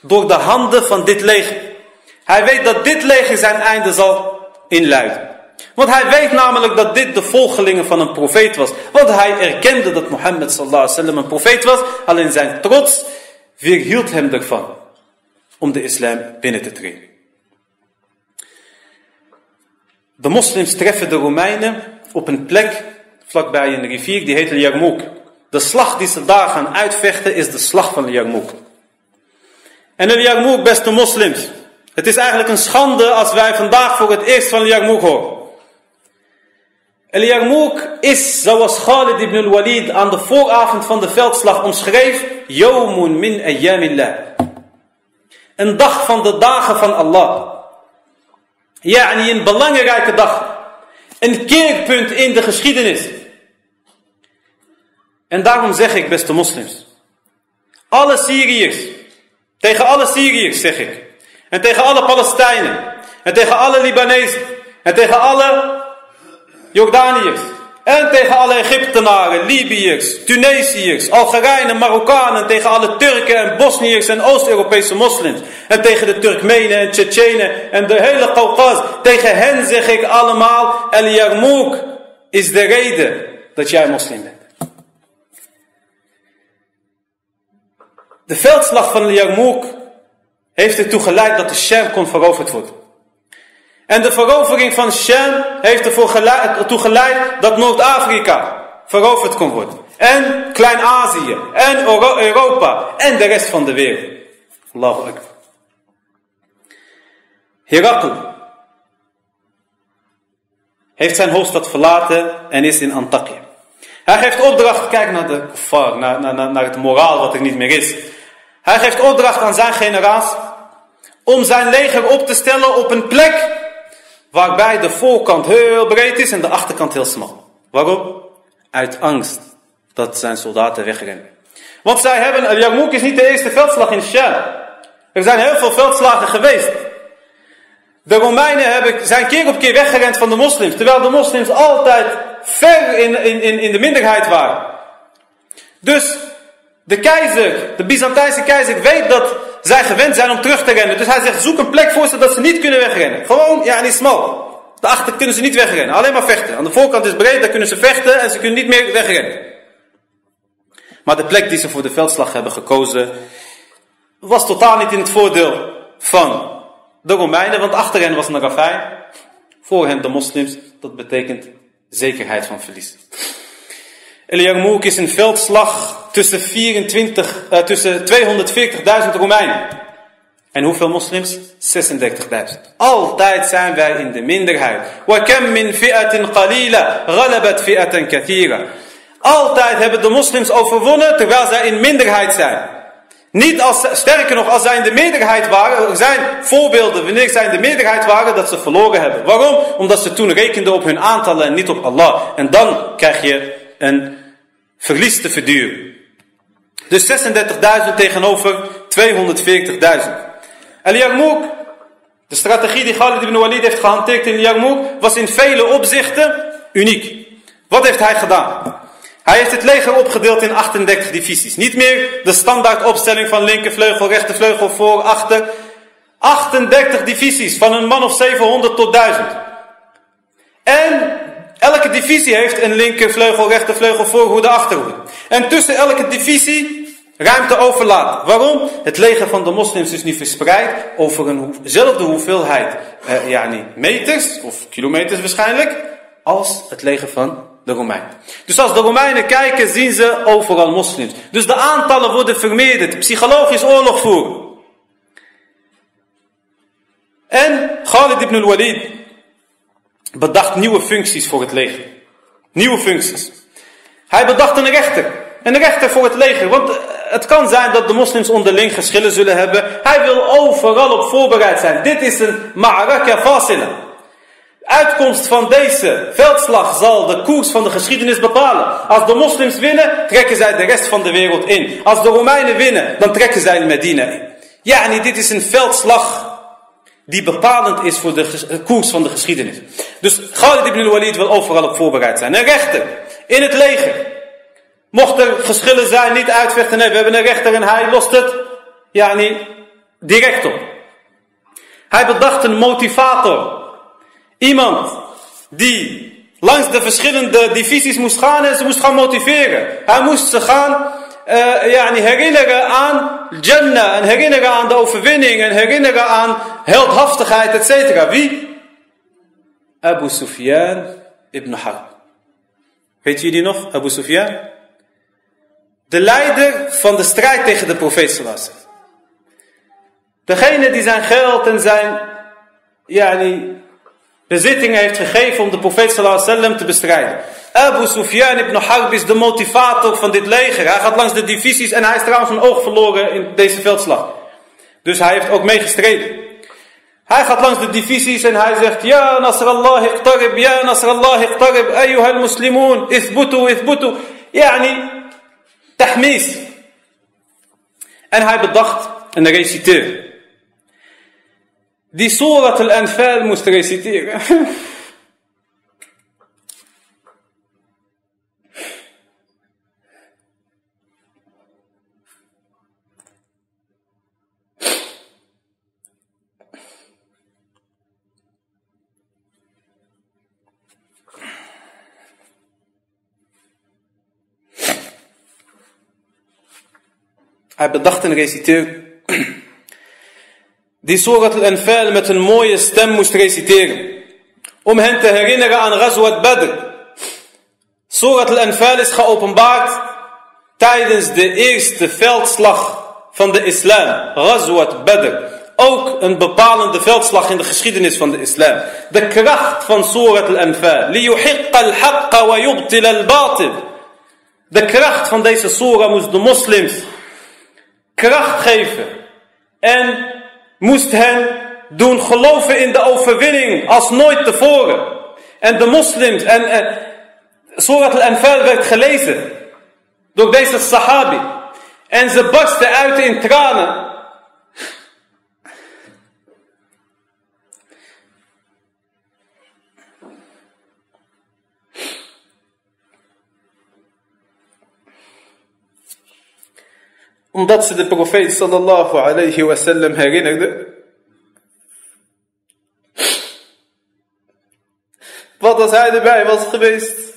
door de handen van dit leger. Hij weet dat dit leger zijn einde zal inluiden. Want hij weet namelijk dat dit de volgelingen van een profeet was. Want hij erkende dat Mohammed sallallahu alaihi wasallam een profeet was. Alleen zijn trots weerhield hem ervan om de islam binnen te treden. De moslims treffen de Romeinen op een plek vlakbij een rivier die heet de Yarmouk. De slag die ze daar gaan uitvechten is de slag van de Yarmouk. En de Yarmouk, beste moslims, het is eigenlijk een schande als wij vandaag voor het eerst van de Yarmouk horen. El Yarmouk is, zoals Khalid ibn al-Walid aan de vooravond van de veldslag omschreef, Yawmun min ayyamillah. Een dag van de dagen van Allah. Ja, en een belangrijke dag. Een keerpunt in de geschiedenis. En daarom zeg ik, beste moslims. Alle Syriërs. Tegen alle Syriërs zeg ik. En tegen alle Palestijnen. En tegen alle Libanezen. En tegen alle Jordaniërs. En tegen alle Egyptenaren, Libiërs, Tunesiërs, Algerijnen, Marokkanen. Tegen alle Turken en Bosniërs en Oost-Europese moslims. En tegen de Turkmenen en Tsjetsjenen en de hele Caucas. Tegen hen zeg ik allemaal, El Yarmouk is de reden dat jij moslim bent. De veldslag van El Yarmouk heeft ertoe geleid dat de Shem kon veroverd worden. En de verovering van Shem heeft ertoe geleid dat Noord-Afrika veroverd kon worden. En Klein-Azië. En Europa. En de rest van de wereld. Allahu Akbar. Heeft zijn hoofdstad verlaten en is in Antakya. Hij geeft opdracht, kijk naar de kuffar, naar, naar, naar het moraal wat er niet meer is. Hij geeft opdracht aan zijn generaals om zijn leger op te stellen op een plek waarbij de voorkant heel breed is en de achterkant heel smal. Waarom? Uit angst dat zijn soldaten wegrennen. Want zij hebben, El Yarmouk is niet de eerste veldslag in Sham. Er zijn heel veel veldslagen geweest. De Romeinen hebben, zijn keer op keer weggerend van de moslims, terwijl de moslims altijd ver in, in, in de minderheid waren. Dus de keizer, de Byzantijnse keizer, weet dat zij gewend zijn om terug te rennen. Dus hij zegt, zoek een plek voor ze dat ze niet kunnen wegrennen. Gewoon, ja, niet smal. Daarachter kunnen ze niet wegrennen, alleen maar vechten. Aan de voorkant is breed, daar kunnen ze vechten en ze kunnen niet meer wegrennen. Maar de plek die ze voor de veldslag hebben gekozen, was totaal niet in het voordeel van de Romeinen, want achter hen was een ravijn. Voor hen de moslims, dat betekent zekerheid van verlies. El Yarmouk is een veldslag tussen, 24, uh, tussen 240.000 Romeinen. En hoeveel moslims? 36.000. Altijd zijn wij in de minderheid. وَكَمْ مِنْ فِئَةٍ قَلِيلَ غَلَبَتْ فِئَةً كَثِيرًا Altijd hebben de moslims overwonnen terwijl zij in minderheid zijn. Niet als, sterker nog, als zij in de meerderheid waren, er zijn voorbeelden wanneer zij in de meerderheid waren dat ze verloren hebben. Waarom? Omdat ze toen rekenden op hun aantallen en niet op Allah. En dan krijg je een verlies te verduren. Dus 36.000 tegenover 240.000. El Yarmouk, de strategie die Khalid ibn Walid heeft gehanteerd in Yarmouk, was in vele opzichten uniek. Wat heeft hij gedaan? Hij heeft het leger opgedeeld in 38 divisies. Niet meer de standaard opstelling van linkervleugel, rechtervleugel, voor, achter. 38 divisies van een man of 700 tot 1000. En elke divisie heeft een linkervleugel, rechtervleugel, voorhoede, achterhoede. En tussen elke divisie ruimte overlaten. Waarom? Het leger van de moslims is nu verspreid over eenzelfde hoeveelheid eh, ja, niet, meters, of kilometers waarschijnlijk, als het leger van de Romeinen. Dus als de Romeinen kijken, zien ze overal moslims. Dus de aantallen worden vermeerderd. Psychologisch oorlog voeren. En Khalid ibn al-Walid bedacht nieuwe functies voor het leger. Nieuwe functies. Hij bedacht een rechter. Een rechter voor het leger. Want het kan zijn dat de moslims onderling geschillen zullen hebben. Hij wil overal op voorbereid zijn. Dit is een ma'araka fasila. Uitkomst van deze veldslag zal de koers van de geschiedenis bepalen. Als de moslims winnen, trekken zij de rest van de wereld in. Als de Romeinen winnen, dan trekken zij Medina in. Ja, nee, dit is een veldslag die bepalend is voor de koers van de geschiedenis. Dus Khalid ibn al-Walid wil overal op voorbereid zijn. Een rechter in het leger. Mocht er geschillen zijn, niet uitvechten. Nee, we hebben een rechter en hij lost het. Ja, niet direct op. Hij bedacht een motivator. Iemand die langs de verschillende divisies moest gaan en ze moest gaan motiveren. Hij moest ze gaan uh, herinneren aan Jannah en herinneren aan de overwinning en herinneren aan heldhaftigheid, etc. Wie? Abu Sufyan ibn Harb. Weet jullie nog, Abu Sufyan? De leider van de strijd tegen de profeet sallallahu Degene die zijn geld en zijn yani, bezittingen heeft gegeven om de profeet sallallahu te bestrijden. Abu Sufyan ibn Harb is de motivator van dit leger. Hij gaat langs de divisies en hij is trouwens een oog verloren in deze veldslag. Dus hij heeft ook meegestreden. Hij gaat langs de divisies en hij zegt, Ja Nasrallah iqtarib, Ja Nasrallah iqtarib, ayyuhal muslimun, ithbutu, ithbutu. Yani, tahmis. En hij bedacht een reciteur. Die Surat al-Anfal moest reciteren. Hij bedacht een reciteur die Surat al-Anfal met een mooie stem moest reciteren. Om hen te herinneren aan Ghazwat Badr. Surat al-Anfal is geopenbaard tijdens de eerste veldslag van de islam. Ghazwat Badr. ook een bepalende veldslag in de geschiedenis van de islam. De kracht van Surat al-Anfal. لِيُحِقَّ الْحَقَّ وَيُبْتِلَ الْبَاطِلِ De kracht van deze surah moest de moslims kracht geven. En moest hen doen geloven in de overwinning als nooit tevoren. En de moslims, en, en Surat al-Anfal werd gelezen door deze sahabi. En ze barsten uit in tranen. Omdat ze de profeet sallallahu alayhi wa sallam herinnerden. Wat als hij erbij was geweest.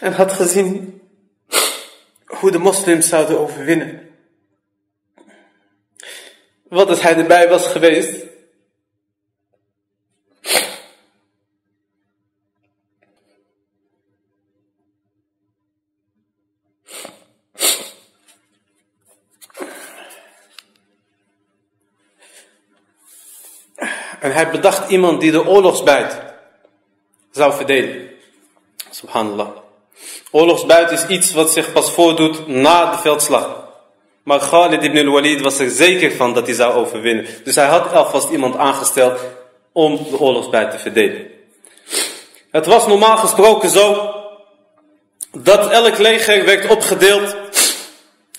En had gezien hoe de moslims zouden overwinnen. Wat als hij erbij was geweest. En hij bedacht iemand die de oorlogsbuit zou verdelen. Subhanallah. Oorlogsbuit is iets wat zich pas voordoet na de veldslag. Maar Khalid ibn al-Walid was er zeker van dat hij zou overwinnen. Dus hij had alvast iemand aangesteld om de oorlogsbuit te verdelen. Het was normaal gesproken zo dat elk leger werd opgedeeld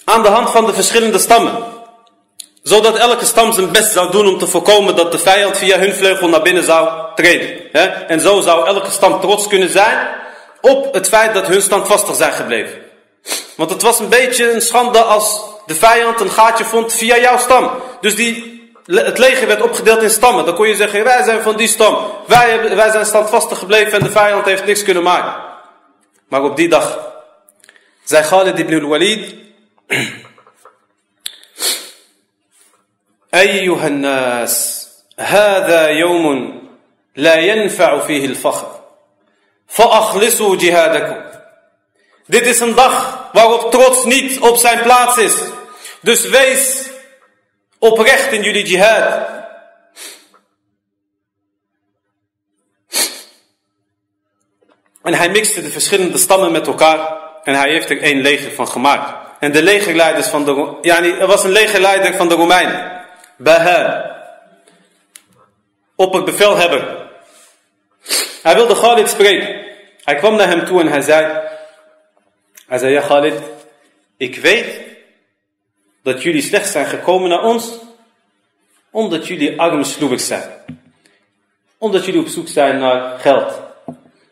aan de hand van de verschillende stammen. Zodat elke stam zijn best zou doen om te voorkomen dat de vijand via hun vleugel naar binnen zou treden. En zo zou elke stam trots kunnen zijn op het feit dat hun standvastig zijn gebleven. Want het was een beetje een schande als de vijand een gaatje vond via jouw stam. Dus die, het leger werd opgedeeld in stammen. Dan kon je zeggen, wij zijn van die stam. Wij, wij zijn standvastig gebleven en de vijand heeft niks kunnen maken. Maar op die dag zei Khalid ibn al-Walid... أيها الناس هذا يوم لا ينفع فيه الفخر فأخلصوا جهادكم Dit is een dag waarop trots niet op zijn plaats is. Dus wees oprecht in jullie jihad. En hij mixte de verschillende stammen met elkaar. En hij heeft er één leger van gemaakt. En de legerleiders van de... Ja, er was een legerleider van de Romeinen. Baha. Op het bevelhebber. Hij wilde Khalid spreken. Hij kwam naar hem toe en hij zei. Hij zei, ja Khalid, ik weet dat jullie slechts zijn gekomen naar ons omdat jullie armsloebig zijn. Omdat jullie op zoek zijn naar geld.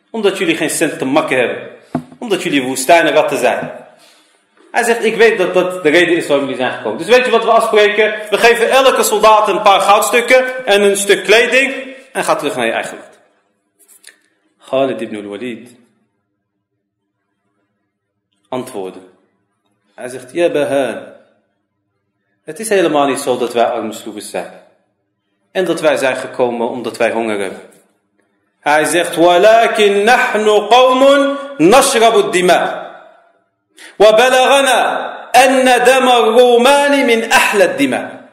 Omdat jullie geen cent te makken hebben. Omdat jullie woestijnenratten zijn. Hij zegt, ik weet dat dat de reden is waarom jullie zijn gekomen. Dus weet je wat we afspreken? We geven elke soldaat een paar goudstukken en een stuk kleding en ga terug naar je eigen land. Khalid ibn al-Walid antwoordde. Hij zegt, ja. Het is helemaal niet zo dat wij armsloevers zijn. En dat wij zijn gekomen omdat wij honger hebben. Hij zegt, walakin nahnu qawmun nashrabu dima. وبلغنا أن دم الرومان من أحلى الدماء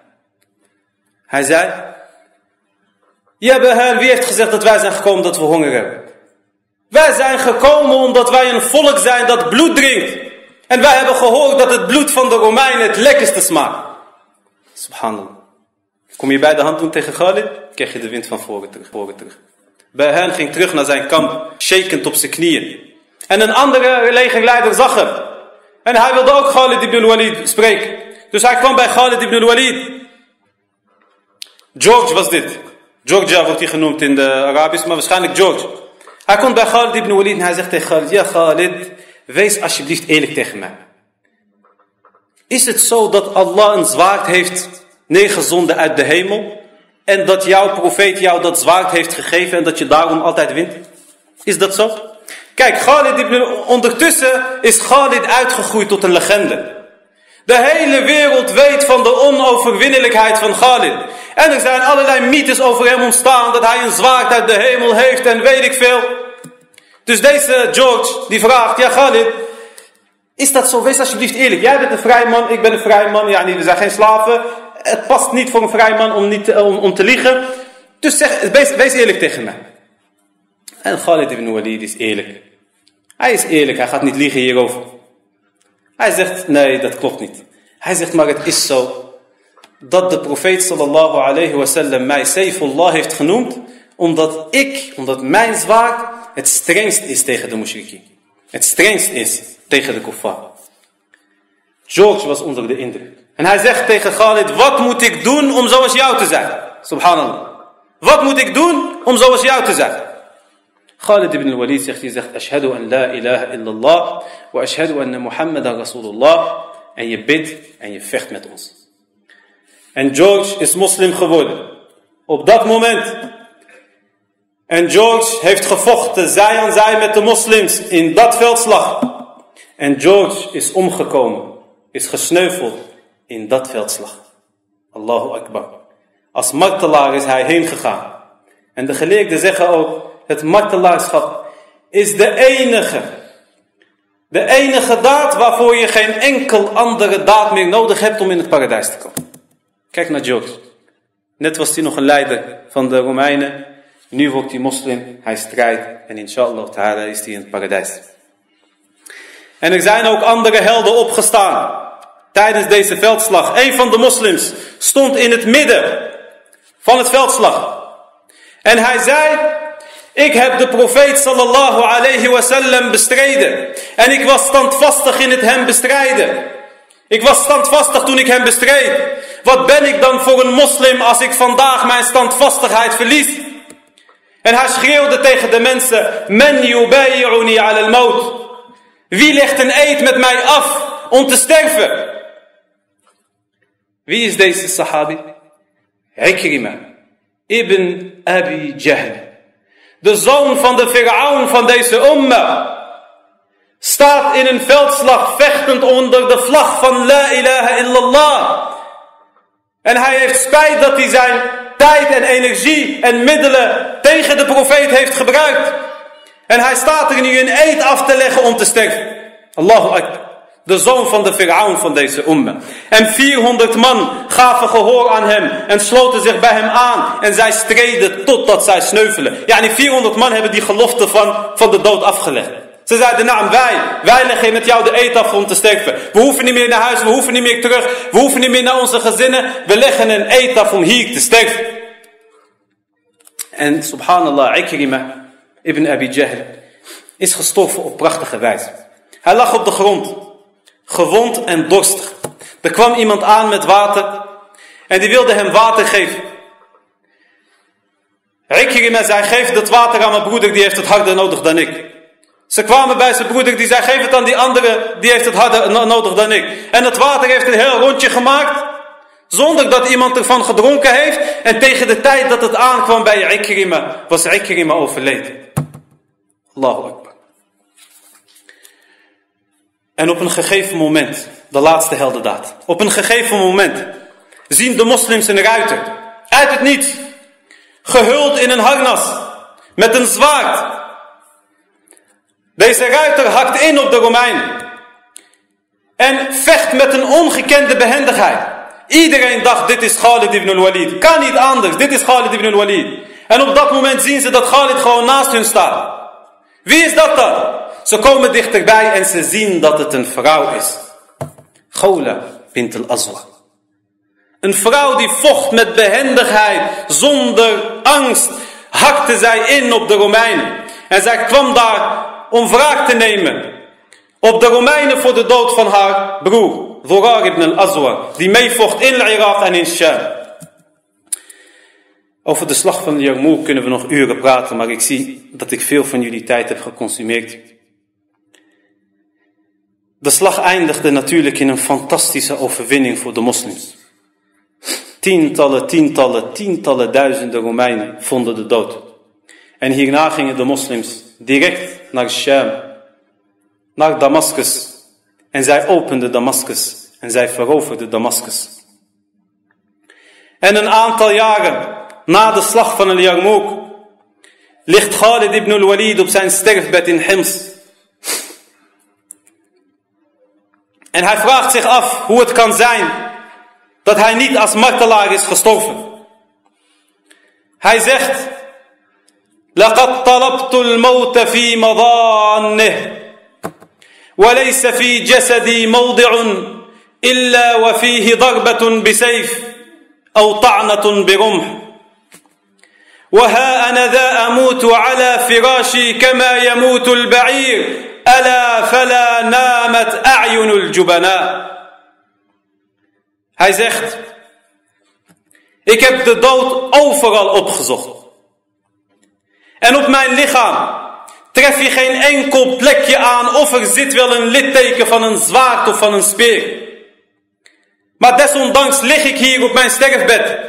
Hij zei, ja Behan, wie heeft gezegd dat wij zijn gekomen dat we honger hebben? Wij zijn gekomen omdat wij een volk zijn dat bloed drinkt. En wij hebben gehoord dat het bloed van de Romeinen het lekkerste smaakt. Subhanallah. Kom je bij de hand doen tegen Khalid, krijg je de wind van voren terug. Voren terug. Behan ging terug naar zijn kamp, shakend op zijn knieën. En een andere legerleider zag hem. En hij wilde ook Khalid ibn al-Walid spreken. Dus hij kwam bij Khalid ibn al-Walid. George was dit. Georgia wordt hij genoemd in de Arabisch, maar waarschijnlijk George. Hij komt bij Khalid ibn al-Walid en hij zegt tegen Khalid, ja Khalid, wees alsjeblieft eerlijk tegen mij. Is het zo dat Allah een zwaard heeft neergezonden uit de hemel? En dat jouw profeet jou dat zwaard heeft gegeven en dat je daarom altijd wint? Is dat zo? Kijk, Khalid ibn, ondertussen is Khalid uitgegroeid tot een legende. De hele wereld weet van de onoverwinnelijkheid van Khalid. En er zijn allerlei mythes over hem ontstaan dat hij een zwaard uit de hemel heeft en weet ik veel. Dus deze George die vraagt, ja Khalid, Is dat zo? Wees alsjeblieft eerlijk. Jij bent een vrij man, ik ben een vrij man. Ja, we zijn geen slaven. Het past niet voor een vrij man om, niet, om, om te liegen. Dus zeg, wees, wees eerlijk tegen mij. En Khalid ibn Walid is eerlijk. Hij is eerlijk, hij gaat niet liegen hierover. Hij zegt, nee, dat klopt niet. Hij zegt, maar het is zo dat de profeet sallallahu alayhi wasallam mij Saifullah heeft genoemd, omdat ik, omdat mijn zwaard het strengst is tegen de mushriki. Het strengst is tegen de kuffar. George was onder de indruk. En hij zegt tegen Khalid, wat moet ik doen om zoals jou te zijn? Subhanallah. Wat moet ik doen om zoals jou te zijn? Khalid ibn al-Walid zegt, hij zegt, Ashhadu an la ilaha illallah, wa ashhadu anna Muhammadan Rasulullah. En je bidt en je vecht met ons. En George is moslim geworden. Op dat moment. En George heeft gevochten, zij aan zij met de moslims in dat veldslag. En George is omgekomen, is gesneuveld in dat veldslag. Allahu Akbar. Als martelaar is hij heen gegaan. En de geleerden zeggen ook, het martelaarschap is de enige, de enige daad waarvoor je geen enkel andere daad meer nodig hebt om in het paradijs te komen. Kijk naar George. Net was hij nog een leider van de Romeinen. Nu wordt hij moslim, hij strijdt en inshallah ta'ala is hij in het paradijs. En er zijn ook andere helden opgestaan tijdens deze veldslag. Een van de moslims stond in het midden van het veldslag. En hij zei, ik heb de profeet sallallahu alayhi wasallam bestreden. En ik was standvastig in het hem bestrijden. Ik was standvastig toen ik hem bestreed. Wat ben ik dan voor een moslim als ik vandaag mijn standvastigheid verlies? En hij schreeuwde tegen de mensen, Men yubayi'uni al al-maut. Wie legt een eed met mij af om te sterven? Wie is deze sahabi? Ikrima ibn Abi Jahl. De zoon van de Fir'aun van deze umma. Staat in een veldslag vechtend onder de vlag van La ilaha illallah. En hij heeft spijt dat hij zijn tijd en energie en middelen tegen de profeet heeft gebruikt. En hij staat er nu een eed af te leggen om te sterven. Allahu Akbar. De zoon van de Fir'aun van deze umma. En 400 man gaven gehoor aan hem en sloten zich bij hem aan. En zij streden totdat zij sneuvelen. Ja, die 400 man hebben die gelofte van, van de dood afgelegd. Ze zeiden, nou wij, wij leggen met jou de eet af om te sterven. We hoeven niet meer naar huis, we hoeven niet meer terug, we hoeven niet meer naar onze gezinnen. We leggen een eet af om hier te sterven. En subhanallah, Ikrima ibn Abi Jahl is gestorven op prachtige wijze. Hij lag op de grond, gewond en dorstig. Er kwam iemand aan met water en die wilde hem water geven. Ikrima zei, geef dat water aan mijn broeder, die heeft het harder nodig dan ik. Ze kwamen bij zijn broeder, die zei, geef het aan die andere, die heeft het harder nodig dan ik. En het water heeft een heel rondje gemaakt, zonder dat iemand ervan gedronken heeft. En tegen de tijd dat het aankwam bij Ikrima, was Ikrima overleden. Allahu Akbar. En op een gegeven moment, de laatste heldendaad. Op een gegeven moment zien de moslims een ruiter. Uit het niets. Gehuld in een harnas. Met een zwaard. Deze ruiter hakt in op de Romeinen. En vecht met een ongekende behendigheid. Iedereen dacht, dit is Khalid ibn al-Walid. Kan niet anders, dit is Khalid ibn al-Walid. En op dat moment zien ze dat Khalid gewoon naast hun staat. Wie is dat dan? Ze komen dichterbij en ze zien dat het een vrouw is. Gola bint al-Azwa. Een vrouw die vocht met behendigheid, zonder angst, hakte zij in op de Romeinen. En zij kwam daar om wraak te nemen op de Romeinen voor de dood van haar broer, Dhurar ibn al-Azwa, die meevocht in Irak en in Sham. Over de slag van Yarmouk kunnen we nog uren praten, maar ik zie dat ik veel van jullie tijd heb geconsumeerd. De slag eindigde natuurlijk in een fantastische overwinning voor de moslims. Tientallen, tientallen, tientallen duizenden Romeinen vonden de dood. En hierna gingen de moslims direct naar Sham, naar Damascus. En zij openden Damascus en zij veroverden Damascus. En een aantal jaren na de slag van al-Yarmouk ligt Khalid ibn al-Walid op zijn sterfbed in Hims. En hij vraagt zich af hoe het kan zijn dat hij niet als martelaar is gestorven. Hij zegt, لقد طلبت الموت في مضانه وليس في جسدي موضع إلا وفيه ضربة بسيف أو طعنة برمح وها أنا ذا أموت على فراشي كما يموت البعير ألا فلا نامت أعين الجبناء Hij zegt, ik heb de dood overal opgezocht. En op mijn lichaam tref je geen enkel plekje aan of er zit wel een litteken van een zwaard of van een speer. Maar desondanks lig ik hier op mijn sterfbed.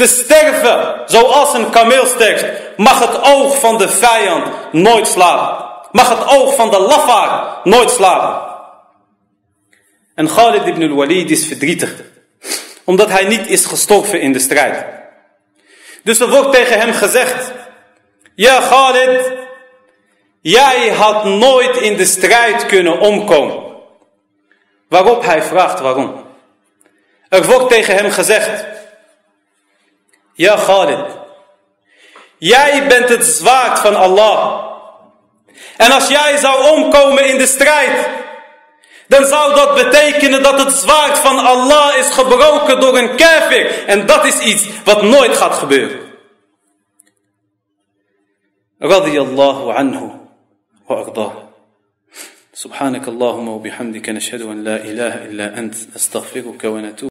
te sterven zoals een kameel sterft, mag het oog van de vijand nooit slapen. Mag het oog van de lafaard nooit slapen. En Khalid ibn al-Walid is verdrietig, omdat hij niet is gestorven in de strijd. Dus er wordt tegen hem gezegd, ja Khalid, jij had nooit in de strijd kunnen omkomen. Waarop hij vraagt waarom. Er wordt tegen hem gezegd, ja Khalid, jij bent het zwaard van Allah. En als jij zou omkomen in de strijd, dan zou dat betekenen dat het zwaard van Allah is gebroken door een kafir. En dat is iets wat nooit gaat gebeuren. Radiyallahu anhu wa arda. Subhanak Allahumma wa bihamdika nashhadu an la ilaha illa ant astaghfiruka wa natubu.